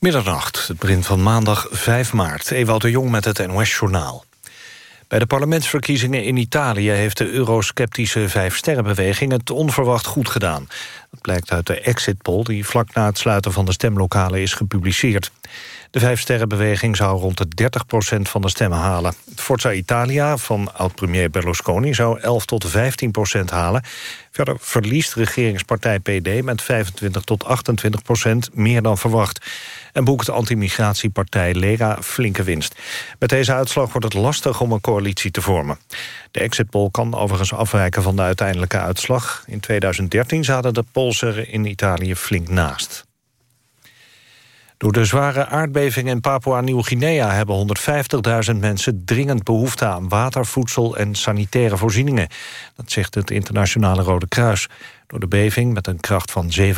Middernacht, het begin van maandag 5 maart. Ewout de Jong met het NOS-journaal. Bij de parlementsverkiezingen in Italië heeft de eurosceptische Vijfsterrenbeweging het onverwacht goed gedaan. Dat blijkt uit de exit poll die vlak na het sluiten van de stemlokalen is gepubliceerd. De Vijfsterrenbeweging zou rond de 30% van de stemmen halen. Forza Italia van oud-premier Berlusconi zou 11 tot 15% halen. Verder verliest regeringspartij PD met 25 tot 28 procent meer dan verwacht. En boekt antimigratiepartij Lega flinke winst. Met deze uitslag wordt het lastig om een coalitie te vormen. De exit poll kan overigens afwijken van de uiteindelijke uitslag. In 2013 zaten de polls er in Italië flink naast. Door de zware aardbeving in Papua-Nieuw-Guinea... hebben 150.000 mensen dringend behoefte aan water, voedsel en sanitaire voorzieningen. Dat zegt het Internationale Rode Kruis. Door de beving met een kracht van 7,5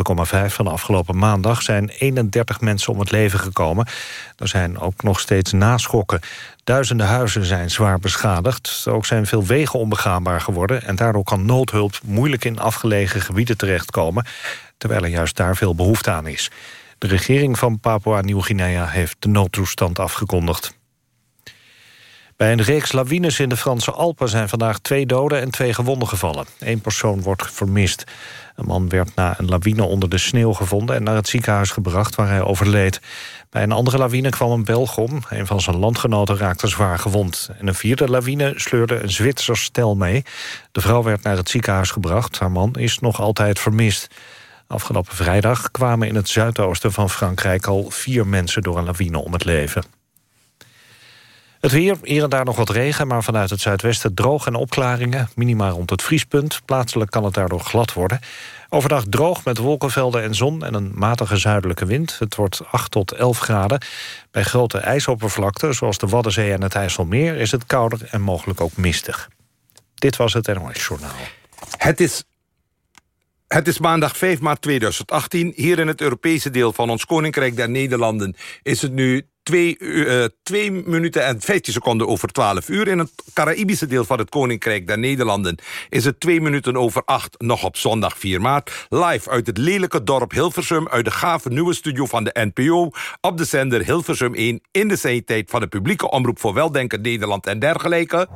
van afgelopen maandag... zijn 31 mensen om het leven gekomen. Er zijn ook nog steeds naschokken. Duizenden huizen zijn zwaar beschadigd. Ook zijn veel wegen onbegaanbaar geworden... en daardoor kan noodhulp moeilijk in afgelegen gebieden terechtkomen... terwijl er juist daar veel behoefte aan is. De regering van Papua-Nieuw-Guinea heeft de noodtoestand afgekondigd. Bij een reeks lawines in de Franse Alpen zijn vandaag twee doden en twee gewonden gevallen. Eén persoon wordt vermist. Een man werd na een lawine onder de sneeuw gevonden en naar het ziekenhuis gebracht waar hij overleed. Bij een andere lawine kwam een Belg om. Een van zijn landgenoten raakte zwaar gewond. En een vierde lawine sleurde een Zwitsers stel mee. De vrouw werd naar het ziekenhuis gebracht. Haar man is nog altijd vermist. Afgelopen vrijdag kwamen in het zuidoosten van Frankrijk... al vier mensen door een lawine om het leven. Het weer, hier en daar nog wat regen, maar vanuit het zuidwesten droog en opklaringen. Minima rond het vriespunt. Plaatselijk kan het daardoor glad worden. Overdag droog met wolkenvelden en zon en een matige zuidelijke wind. Het wordt 8 tot 11 graden. Bij grote ijsoppervlakten, zoals de Waddenzee en het IJsselmeer... is het kouder en mogelijk ook mistig. Dit was het NOS Journaal. Het is het is maandag 5 maart 2018. Hier in het Europese deel van ons Koninkrijk der Nederlanden... is het nu 2, uh, minuten en 15 seconden over 12 uur. In het Caraïbische deel van het Koninkrijk der Nederlanden... is het 2 minuten over 8, nog op zondag 4 maart. Live uit het lelijke dorp Hilversum... uit de gave nieuwe studio van de NPO... op de zender Hilversum 1... in de zendtijd van de publieke omroep voor Weldenken Nederland en dergelijke...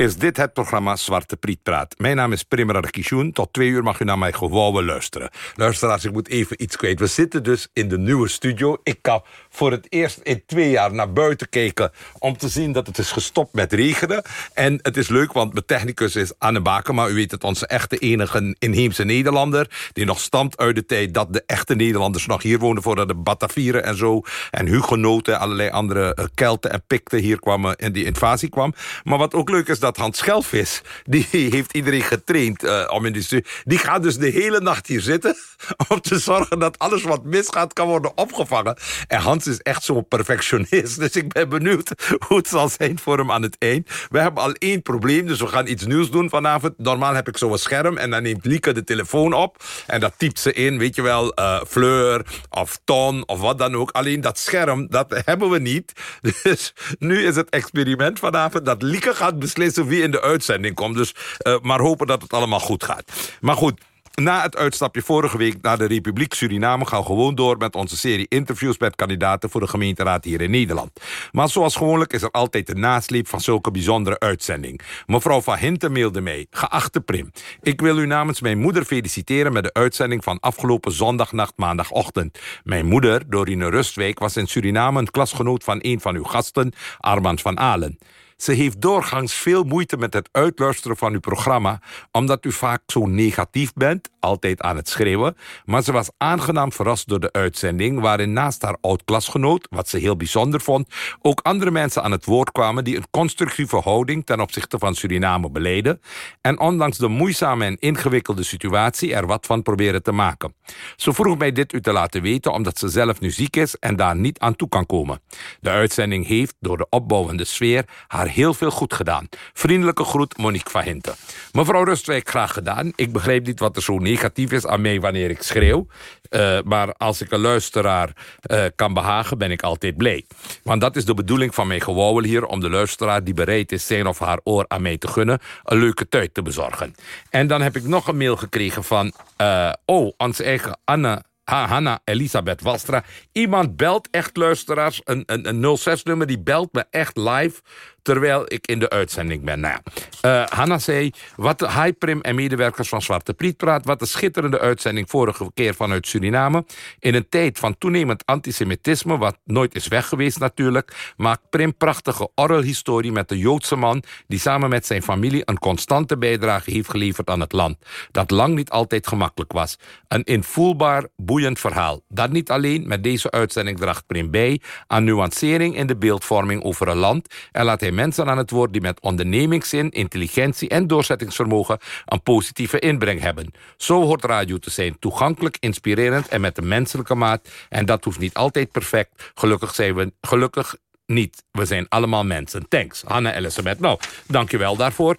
is dit het programma Zwarte Priet Praat. Mijn naam is Primera Kishun. Tot twee uur mag u naar mij gewoon luisteren. Luisteraars, ik moet even iets kwijt. We zitten dus in de nieuwe studio. Ik kan voor het eerst in twee jaar naar buiten kijken... om te zien dat het is gestopt met regenen. En het is leuk, want mijn technicus is Anne Bakema. U weet het, onze echte enige inheemse Nederlander... die nog stamt uit de tijd dat de echte Nederlanders nog hier woonden... voordat de Batavieren en zo, en Hugenoten... allerlei andere uh, Kelten en Pikten hier kwamen en die invasie kwam. Maar wat ook leuk is, dat Hans Schelvis... die heeft iedereen getraind uh, om in die die gaat dus de hele nacht hier zitten... om te zorgen dat alles wat misgaat kan worden opgevangen. En Hans is echt zo'n perfectionist. Dus ik ben benieuwd hoe het zal zijn voor hem aan het eind. We hebben al één probleem, dus we gaan iets nieuws doen vanavond. Normaal heb ik zo'n scherm en dan neemt Lieke de telefoon op. En dat typt ze in, weet je wel, uh, Fleur of Ton of wat dan ook. Alleen dat scherm, dat hebben we niet. Dus nu is het experiment vanavond dat Lieke gaat beslissen wie in de uitzending komt. Dus uh, maar hopen dat het allemaal goed gaat. Maar goed, na het uitstapje vorige week naar de Republiek Suriname... gaan we gewoon door met onze serie interviews met kandidaten... voor de gemeenteraad hier in Nederland. Maar zoals gewoonlijk is er altijd de nasleep van zulke bijzondere uitzending. Mevrouw Van Hinten mailde mij. Geachte Prim, ik wil u namens mijn moeder feliciteren... met de uitzending van afgelopen zondagnacht maandagochtend. Mijn moeder, Dorine Rustwijk, was in Suriname... een klasgenoot van een van uw gasten, Armand van Alen. Ze heeft doorgangs veel moeite met het uitluisteren van uw programma... omdat u vaak zo negatief bent, altijd aan het schreeuwen... maar ze was aangenaam verrast door de uitzending... waarin naast haar oud-klasgenoot, wat ze heel bijzonder vond... ook andere mensen aan het woord kwamen... die een constructieve houding ten opzichte van Suriname beleden... en ondanks de moeizame en ingewikkelde situatie... er wat van proberen te maken. Ze vroeg mij dit u te laten weten... omdat ze zelf nu ziek is en daar niet aan toe kan komen. De uitzending heeft, door de opbouwende sfeer... haar heel veel goed gedaan. Vriendelijke groet, Monique van Hinten. Mevrouw Rustwijk, graag gedaan. Ik begrijp niet wat er zo negatief is aan mij wanneer ik schreeuw. Uh, maar als ik een luisteraar uh, kan behagen, ben ik altijd blij. Want dat is de bedoeling van mijn gewauwel hier... om de luisteraar die bereid is zijn of haar oor aan mij te gunnen... een leuke tijd te bezorgen. En dan heb ik nog een mail gekregen van... Uh, oh, onze eigen Anne Hanna Elisabeth Wastra. Iemand belt echt luisteraars, een, een, een 06-nummer, die belt me echt live terwijl ik in de uitzending ben. Nou ja, uh, Hanna zei, wat Prim en medewerkers van Zwarte Priet praat... wat een schitterende uitzending vorige keer vanuit Suriname. In een tijd van toenemend antisemitisme, wat nooit is weg geweest natuurlijk... maakt Prim prachtige orgelhistorie met de Joodse man... die samen met zijn familie een constante bijdrage heeft geleverd aan het land. Dat lang niet altijd gemakkelijk was. Een invoelbaar, boeiend verhaal. Dat niet alleen, met deze uitzending draagt Prim bij... aan nuancering in de beeldvorming over een land... en laat hij mensen aan het woord die met ondernemingszin, intelligentie en doorzettingsvermogen een positieve inbreng hebben. Zo hoort radio te zijn, toegankelijk, inspirerend en met een menselijke maat. En dat hoeft niet altijd perfect. Gelukkig zijn we gelukkig niet. We zijn allemaal mensen. Thanks, Hanna Elisabeth. Nou, dankjewel daarvoor.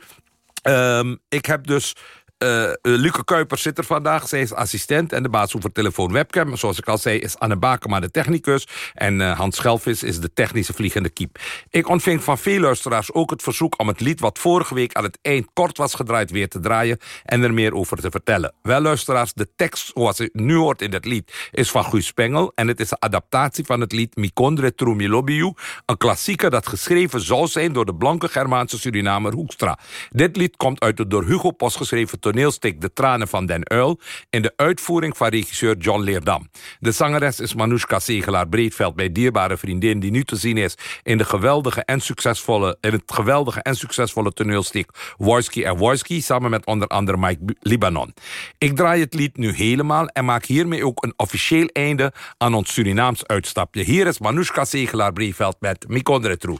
Um, ik heb dus uh, Luke Kuipers zit er vandaag. Zij is assistent en de baas telefoon webcam. Zoals ik al zei is Anne Bakema de technicus. En uh, Hans Schelvis is de technische vliegende kiep. Ik ontving van veel luisteraars ook het verzoek om het lied... wat vorige week aan het eind kort was gedraaid weer te draaien... en er meer over te vertellen. Wel luisteraars, de tekst zoals u nu hoort in het lied... is van Guus Spengel en het is een adaptatie van het lied... Mikondre Trumilobiu, een klassieker dat geschreven zou zijn... door de blanke Germaanse Surinamer Hoekstra. Dit lied komt uit de door Hugo Post geschreven toneelstuk De Tranen van den Uil... in de uitvoering van regisseur John Leerdam. De zangeres is Manoushka Segelaar-Breedveld... bij dierbare vriendin die nu te zien is... in, de geweldige en succesvolle, in het geweldige en succesvolle toneelstuk... Wojski en Wojski, samen met onder andere Mike Libanon. Ik draai het lied nu helemaal... en maak hiermee ook een officieel einde aan ons Surinaams uitstapje. Hier is Manoushka Segelaar-Breedveld met Mikondre Troe.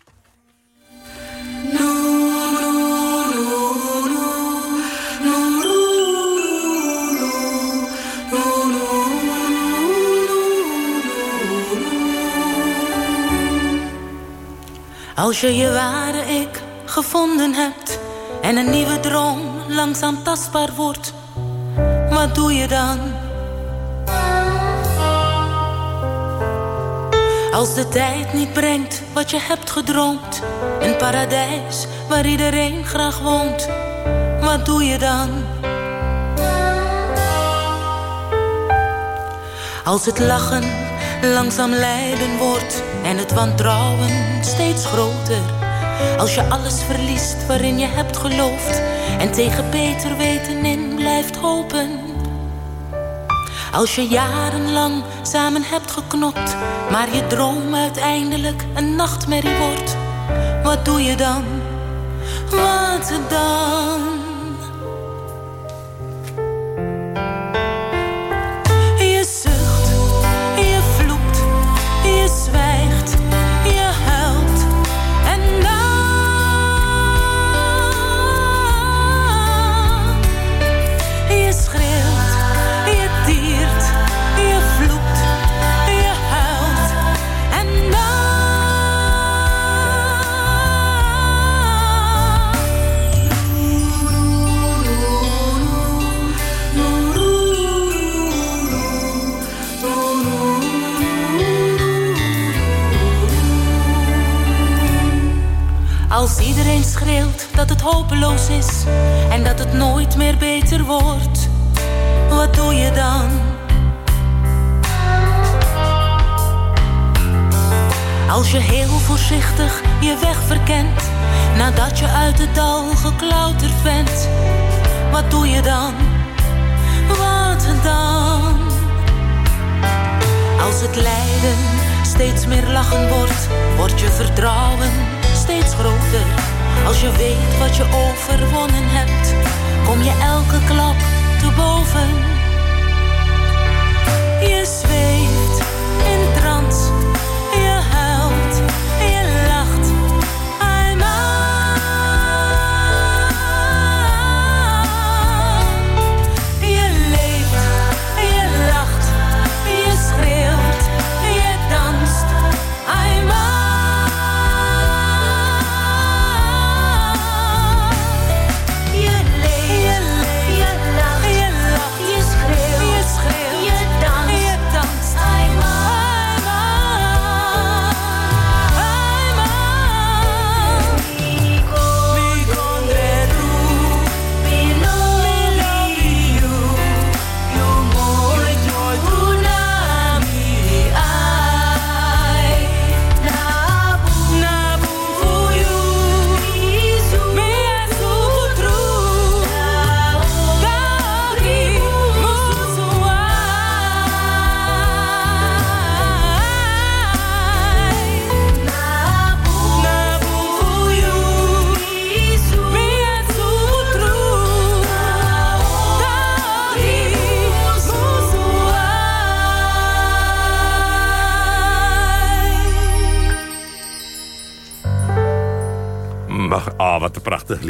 Als je je ware ik gevonden hebt en een nieuwe droom langzaam tastbaar wordt, wat doe je dan? Als de tijd niet brengt wat je hebt gedroomd, een paradijs waar iedereen graag woont, wat doe je dan? Als het lachen langzaam lijden wordt en het wantrouwen steeds groter. Als je alles verliest waarin je hebt geloofd en tegen beter weten in blijft hopen. Als je jarenlang samen hebt geknopt, maar je droom uiteindelijk een nachtmerrie wordt, wat doe je dan? Wat dan? Steeds meer lachen wordt, je vertrouwen steeds groter. Als je weet wat je overwonnen hebt, kom je elke klap te boven. Je zweeft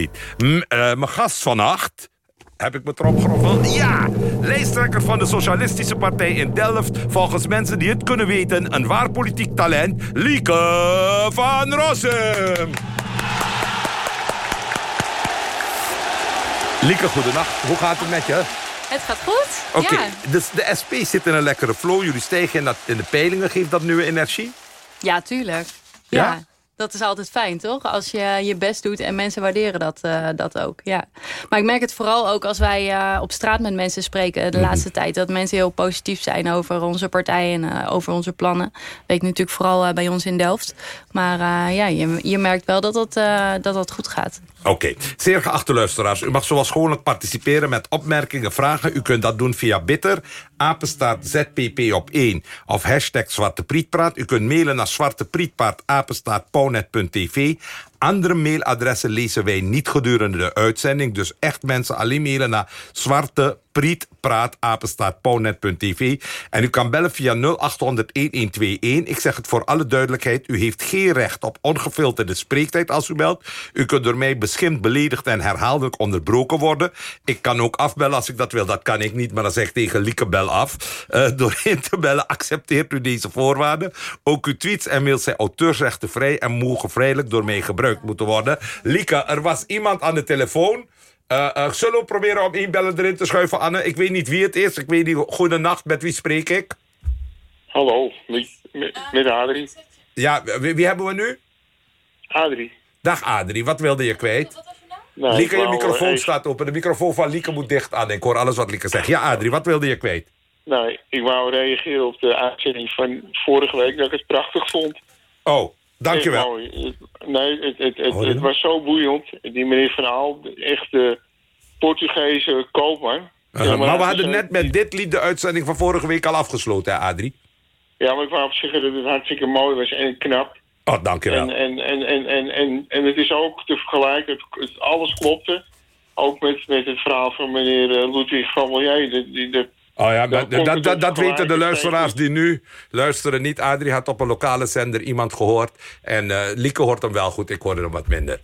lied. M uh, mijn gast vannacht... Heb ik me erop geroffeld? Ja! Lijsttrekker van de Socialistische Partij in Delft. Volgens mensen die het kunnen weten, een waar politiek talent. Lieke van Rossum. Lieke, goedenacht. Hoe gaat het met je? Het gaat goed, Oké, dus de SP zit in een lekkere flow. Jullie stegen in, dat, in de peilingen. Geeft dat nieuwe energie? Ja, tuurlijk. ja? Dat is altijd fijn, toch? Als je je best doet en mensen waarderen dat, uh, dat ook. Ja. Maar ik merk het vooral ook als wij uh, op straat met mensen spreken de mm laatste tijd. Dat mensen heel positief zijn over onze partij en uh, over onze plannen. Weet natuurlijk vooral bij ons in Delft. Maar ja, je, je merkt wel dat dat, dat, dat goed gaat. Oké, okay. zeer geachte luisteraars. U mag zoals gewoonlijk participeren met opmerkingen, vragen. U kunt dat doen via Bitter, apenstaart ZPP op 1 of hashtag Zwarte Prietpraat. U kunt mailen naar zwarteprietpaard, apenstaartpownet.tv. Andere mailadressen lezen wij niet gedurende de uitzending. Dus echt mensen alleen mailen naar zwarte priet praat. En u kan bellen via 0800-1121. Ik zeg het voor alle duidelijkheid. U heeft geen recht op ongefilterde spreektijd als u belt. U kunt door mij beschimd, beledigd en herhaaldelijk onderbroken worden. Ik kan ook afbellen als ik dat wil. Dat kan ik niet, maar dan zeg ik tegen Lieke bel af. Uh, door in te bellen accepteert u deze voorwaarden. Ook uw tweets en mails zijn auteursrechtenvrij... en mogen vrijelijk door mij gebruikt moeten worden. Lieke, er was iemand aan de telefoon... Uh, uh, zullen we proberen om één bellen erin te schuiven, Anne? Ik weet niet wie het is. Ik weet niet. Goedenacht, met wie spreek ik? Hallo, met, met, Adrie. Ja, wie, wie, hebben we nu? Adrie. Dag Adrie, wat wilde je kwijt? Nee, Lieke, je microfoon even... staat open. De microfoon van Lieke moet dicht aan. Ik hoor alles wat Lieke zegt. Ja, Adrie, wat wilde je kwijt? Nee, ik wou reageren op de uitzending van vorige week... dat ik het prachtig vond. Oh, dankjewel. Nee, het, het, het, het was zo boeiend. Die meneer Van Aal, echt de Portugese koopman. Uh, maar, we hadden net met dit lied de uitzending van vorige week al afgesloten, hè, Adrie? Ja, maar ik wou op zeggen dat het hartstikke mooi was en knap. Oh, dankjewel. En, en, en, en, en, en, en het is ook te vergelijken, alles klopte. Ook met, met het verhaal van meneer uh, Ludwig van Milieu. De, de, Oh ja, dat, dat, dat, dat weten de luisteraars die nu luisteren niet. Adrie had op een lokale zender iemand gehoord. En uh, Lieke hoort hem wel goed, ik hoorde hem wat minder.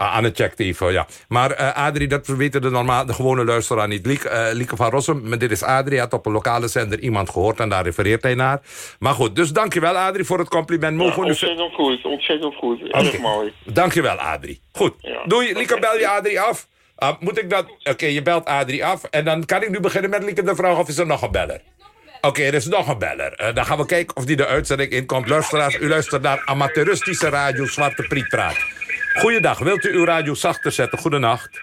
Uh, Anne checkt even, ja. Maar uh, Adrie, dat weten de, normaal, de gewone luisteraar niet. Lieke, uh, Lieke van Rossum, maar dit is Adrie. had op een lokale zender iemand gehoord en daar refereert hij naar. Maar goed, dus dankjewel Adrie voor het compliment. Mogen ja, ontzettend goed, ontzettend goed. Erg okay. mooi. Dankjewel Adrie. Goed, ja. doei. Lieke, bel je Adrie af? Uh, moet ik dat... Oké, je belt Adrie af. En dan kan ik nu beginnen met Lieke de vraag of is er nog een beller? Oké, okay, er is nog een beller. Uh, dan gaan we kijken of die de uitzending inkomt. Luisteraars, u luistert naar amateuristische radio Zwarte Priet Praat. Goeiedag, wilt u uw radio zachter zetten? Goedenacht.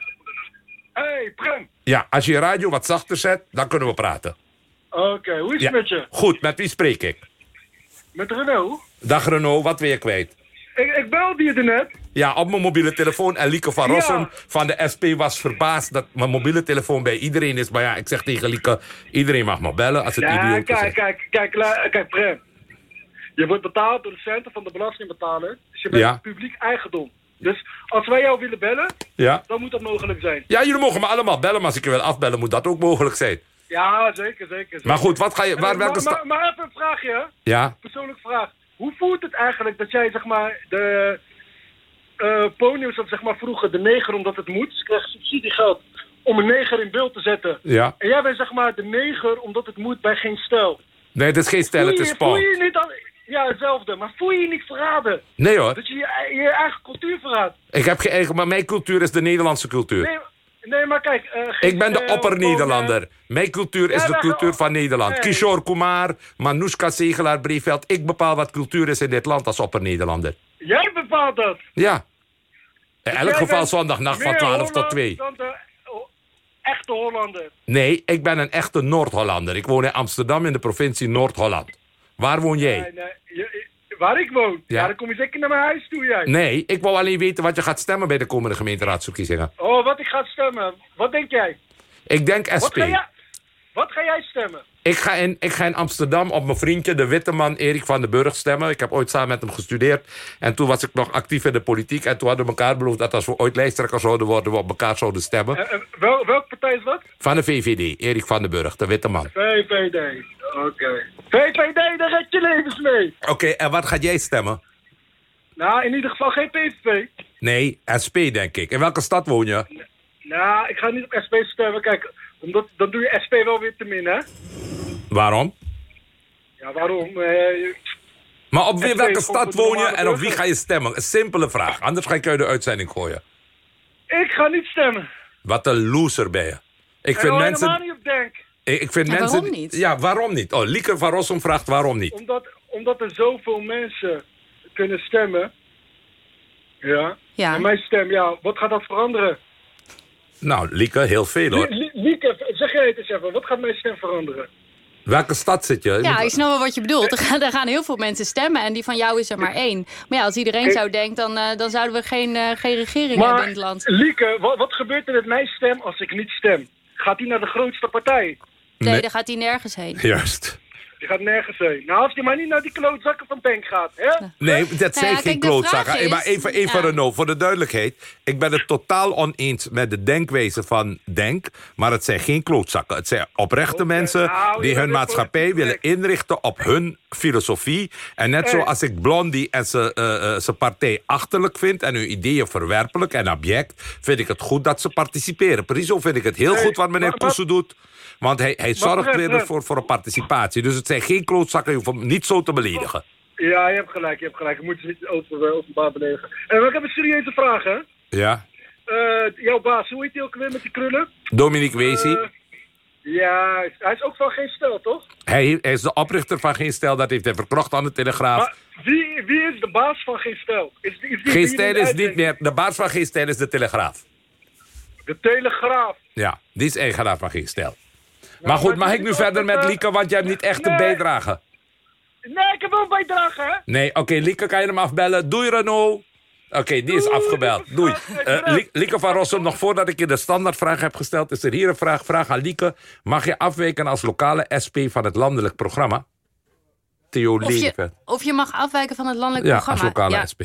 Hey, Prem. Ja, als je je radio wat zachter zet, dan kunnen we praten. Oké, okay, hoe is het met je? Goed, met wie spreek ik? Met Renault. Dag Renault, wat wil je kwijt? Ik, ik belde je er net. Ja, op mijn mobiele telefoon. En Lieke van Rossum ja. van de SP was verbaasd dat mijn mobiele telefoon bij iedereen is. Maar ja, ik zeg tegen Lieke, iedereen mag me bellen als het ja, idioot kijk, kijk, kijk, kijk, kijk, Prem. Je wordt betaald door de centen van de belastingbetaler. Dus je bent Ja. publiek eigendom. Dus als wij jou willen bellen, Ja. dan moet dat mogelijk zijn. Ja, jullie mogen me allemaal bellen, maar als ik je wil afbellen, moet dat ook mogelijk zijn. Ja, zeker, zeker. zeker. Maar goed, wat ga je... Waar, En, welke maar, maar, maar even een vraagje, hè? Ja, persoonlijke vraag. Hoe voelt het eigenlijk dat jij, zeg maar, de eh ponius, of zeg maar vroeger de neger omdat het moet, ze krijgen subsidiegeld om een neger in beeld te zetten. ja. En jij bent zeg maar de neger omdat het moet bij geen stijl. Nee, het is geen stel, het is voel je niet al... Ja, hetzelfde. Maar voel je je niet verraden? Nee hoor, Dat je je, je eigen cultuur verraadt? ik heb geen eigen... Maar mijn cultuur is de Nederlandse cultuur. Nee, nee maar kijk... eh, Ik ben de eh, opper-Nederlander. Mijn cultuur is Ja, de cultuur van Nederland. Nee. Kishore Kumar, Manoushka Zegelaar, Breveld. Ik bepaal wat cultuur is in dit land als opper-Nederlander. Jij bepaalt dat. Ja. In elk Jij geval zondagnacht van meer 12 tot Holland 2. dan de echte Hollander. Nee, ik ben een echte Noord-Hollander. Ik woon in Amsterdam in de provincie Noord-Holland. Waar woon jij? Nee, waar ik woon. Ja. Ja. dan kom je zeker naar mijn huis toe, jij. Nee, ik wou alleen weten wat je gaat stemmen bij de komende gemeenteraadsverkiezingen. Oh, wat ik ga stemmen. Wat denk jij? Ik denk Wat SP. ga jij, wat ga jij stemmen? Ik ga, in, ik ga in Amsterdam op mijn vriendje, de witte man Erik van den Burg, stemmen. Ik heb ooit samen met hem gestudeerd. En toen was ik nog actief in de politiek. En toen hadden we elkaar beloofd dat als we ooit lijsttrekker zouden worden... we op elkaar zouden stemmen. Eh, eh, wel, welke partij is dat? Van de VVD, Erik van den Burg, de witte man. VVD. Oké. VVD, daar red je levens mee. Oké, en wat ga jij stemmen? Nou, in ieder geval geen PVV. Nee, SP denk ik. In welke stad woon je? Nou, ik ga niet op SP stemmen. Kijk, omdat, dan doe je SP wel weer te min, hè? Waarom? Ja, waarom? Eh, Maar op wie- welke stad woon je en op wie ga je stemmen? Een simpele vraag, anders ga ik je uit de uitzending gooien. ik ga niet stemmen. Wat een loser ben je. Ik En vind mensen... helemaal niet op denk. Ik ik vind Ja, mensen... waarom niet? Ja, waarom niet? Oh, Lieke van Rossum vraagt waarom niet. Omdat, omdat er zoveel mensen kunnen stemmen. Ja. Ja. En mijn stem, ja, wat gaat dat veranderen? Nou, Lieke, heel veel hoor. Lie- Lie- Lieke, zeg jij het eens even. Wat gaat mijn stem veranderen? Welke stad zit je? Je Ja, moet- ik snap wel wat je bedoelt. Er gaan, er gaan heel veel mensen stemmen en die van jou is er maar één. Maar ja, als iedereen zo denkt, dan, eh, dan zouden we geen, eh, geen regering hebben in het land. Lieke, wat, wat gebeurt er met mijn stem als ik niet stem? Gaat die naar de grootste partij? Nee, Nee. daar gaat hij nergens heen. Juist. Die gaat nergens heen. Nou, als die maar niet naar die klootzakken van Bank gaat, hè? Nee, dat zijn ja, geen klootzakken. maar even, even ja. Renaud, voor de duidelijkheid. Ik ben het totaal oneens met de denkwijze van Denk. Maar het zijn geen klootzakken. Het zijn oprechte mensen nou, die je hun maatschappij willen inrichten op hun filosofie. En net Hey. zoals ik Blondie en zijn eh, eh, zijn partij achterlijk vind... en hun ideeën verwerpelijk en object... vind ik het goed dat ze participeren. Precies zo vind ik het heel goed wat meneer Poesel doet. Want hij, hij zorgt weer ervoor voor een participatie. Dus het zijn geen klootzakken. Je hoeft hem niet zo te beledigen. Ja, je hebt gelijk, je hebt gelijk. Je moet niet over, eh, openbaar beledigen. En ik heb een serieuze vraag, hè? Ja. Eh, jouw baas, hoe heet hij ook weer met die krullen? Dominique Wezi. Eh, ja, hij is ook van geen stel, toch? Hij, hij is de oprichter van Geen Stijl. Dat heeft hij verkocht aan de Telegraaf. Maar wie, wie is de baas van geen stel? Is, is die Geen die is niet meer... De baas van Geen Stijl is de Telegraaf. De Telegraaf. Ja, die is eigenaar van Geen Stijl. Maar goed, maar mag ik nu verder met met, Lieke? Want jij hebt niet echt een bijdrage. Nee, ik heb wel een bijdrage, hè? Nee, oké, Lieke, kan je hem afbellen? Doei, Renaud. Oké, die is afgebeld. Doei. Lie- Lieke van Rossum, nog voordat ik je de standaardvraag heb gesteld... is er hier een vraag. Vraag aan Lieke. Mag je afwijken als lokale SP van het landelijk programma? Theo Of je, of je mag afwijken van het landelijk Ja, programma. als lokale ja. SP.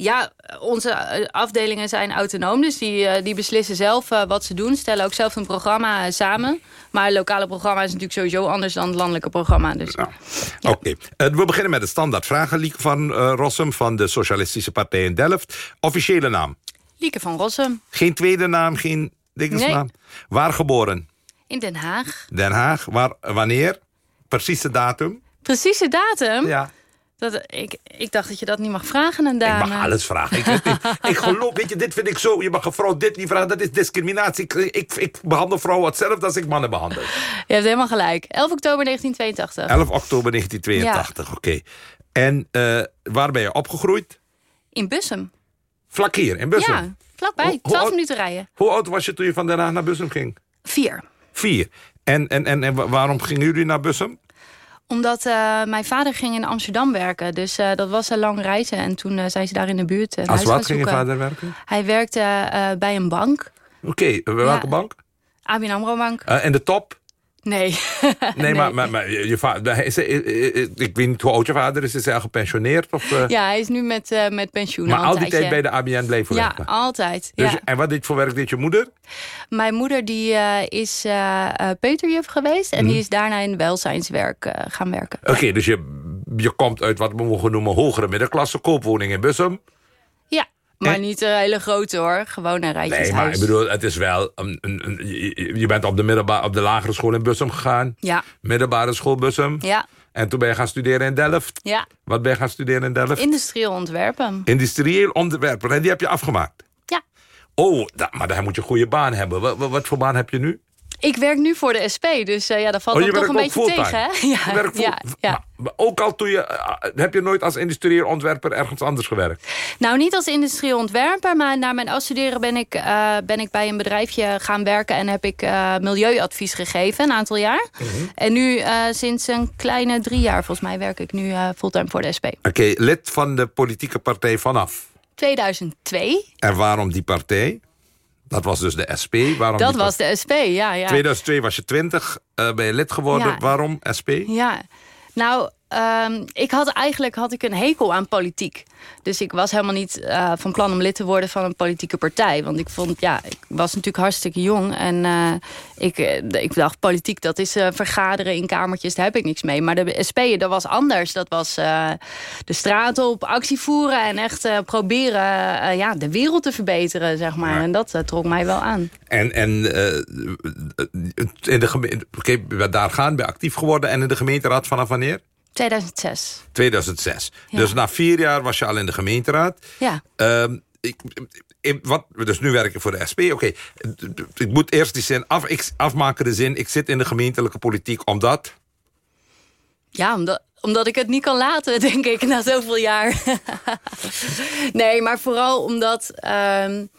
Ja, onze eh, afdelingen zijn autonoom, dus die, eh, die beslissen zelf eh, wat ze doen. Stellen ook zelf een programma samen. Maar het lokale programma is natuurlijk sowieso anders dan het landelijke programma. Dus. Nou, Oké, we beginnen met de standaardvragen. Lieke van Rossum van de Socialistische Partij in Delft. Officiële naam? Lieke van Rossum, Geen tweede naam, geen dingensnaam? Waar geboren? in Den Haag. Den Haag. Waar, wanneer? Precieze datum? Precieze datum? Ja. Dat, ik, ik dacht dat je dat niet mag vragen, een Ik dame. mag alles vragen. Ik, ik, ik geloof, weet je, dit vind ik zo. Je mag een vrouw dit niet vragen, dat is discriminatie. Ik, ik, ik behandel vrouwen hetzelfde als ik mannen behandel. Je hebt helemaal gelijk. 11 oktober 1982. 11 oktober 1982, oké. En eh, waar ben je opgegroeid? In Bussum. Vlak hier, in Bussum. Ja, vlakbij. Hoe- hoe 12 oud- minuten rijden. Hoe oud was je toen je van Den Haag naar Bussum ging? Vier. Vier. En, en, en, en wa- waarom gingen jullie naar Bussum? Omdat eh, mijn vader ging in Amsterdam werken. Dus eh, dat was een lang reizen. En toen eh, zijn ze daar in de buurt Als huis wat ging je vader werken? Hij werkte bij een bank. Oké, welke Ja. bank? ABN AMRO Bank. En de top? Nee. Nee, Maar, maar, maar je vader, is, eh, eh, eh, ik weet niet hoe oud je vader is. Is hij al gepensioneerd? Of, ja, hij is nu met, met pensioen. maar al al die tijd bij de ABN bleven Ja, werken? altijd. Dus, ja. En wat deed voor werk deed je moeder? Mijn moeder die, is peuterjuf geweest. En Mhm. die is daarna in welzijnswerk gaan werken. Oké, dus je, je komt uit wat we mogen noemen hogere middenklasse. Koopwoning in Bussum. Ja, maar En- niet een hele grote hoor. Gewoon een rijtjeshuis. Nee, maar ik bedoel, het is wel... Een, een, een- je, bent op de, middelba op de lagere school in Bussum gegaan. Ja, Middelbare school Bussum. ja, En toen ben je gaan studeren in Delft. ja. Wat ben je gaan studeren in Delft? Industrieel ontwerpen. Industrieel onderwerper. En die heb je afgemaakt. Ja. Oh, maar dan moet je een goede baan hebben. Wat, wat, wat voor baan heb je nu? Ik werk nu voor de SP, dus eh, ja, dat valt oh, je toch een werkt beetje fulltime? tegen. Hè? Je Ja, werkt full- ja, ja. Maar- ook al toen je... eh, heb je nooit als industrieel ontwerper ergens anders gewerkt? Nou, niet als industrieel ontwerper, maar na mijn afstuderen ben ik, eh, ben ik bij een bedrijfje gaan werken en heb ik milieuadvies gegeven een aantal jaar. Mhm. En nu sinds een kleine drie jaar volgens mij werk ik nu fulltime voor de SP. Oké, lid van de politieke partij vanaf. 2002, En waarom die partij? Dat was dus de SP. Waarom dat was de SP, ja. ja. 2002 was je 20, eh ben je lid geworden. Ja. Waarom SP? Ja, nou, ehm, ik had eigenlijk had ik een hekel aan politiek. Dus ik was helemaal niet uh, van plan om lid te worden van een politieke partij. Want ik vond, ja, ik was natuurlijk hartstikke jong. En uh, ik, ik dacht, politiek, dat is vergaderen in kamertjes, daar heb ik niks mee. Maar de SP, dat was anders. Dat was de straat op, actie voeren en echt proberen ja, de wereld te verbeteren, zeg maar. En dat trok mij wel aan. En, en in de gemeente, daar gaan, ben actief geworden. En in de gemeenteraad vanaf wanneer? 2006. 2006. Dus na vier jaar was je al in de gemeenteraad. Ja. Um, ik, wat, dus nu werk ik voor de SP. Oké, ik moet eerst die zin af, ik, afmaken, de zin... ik zit in de gemeentelijke politiek omdat... Ja, omdat, omdat ik het niet kan laten, denk ik, na zoveel jaar. nee, maar vooral omdat... Um,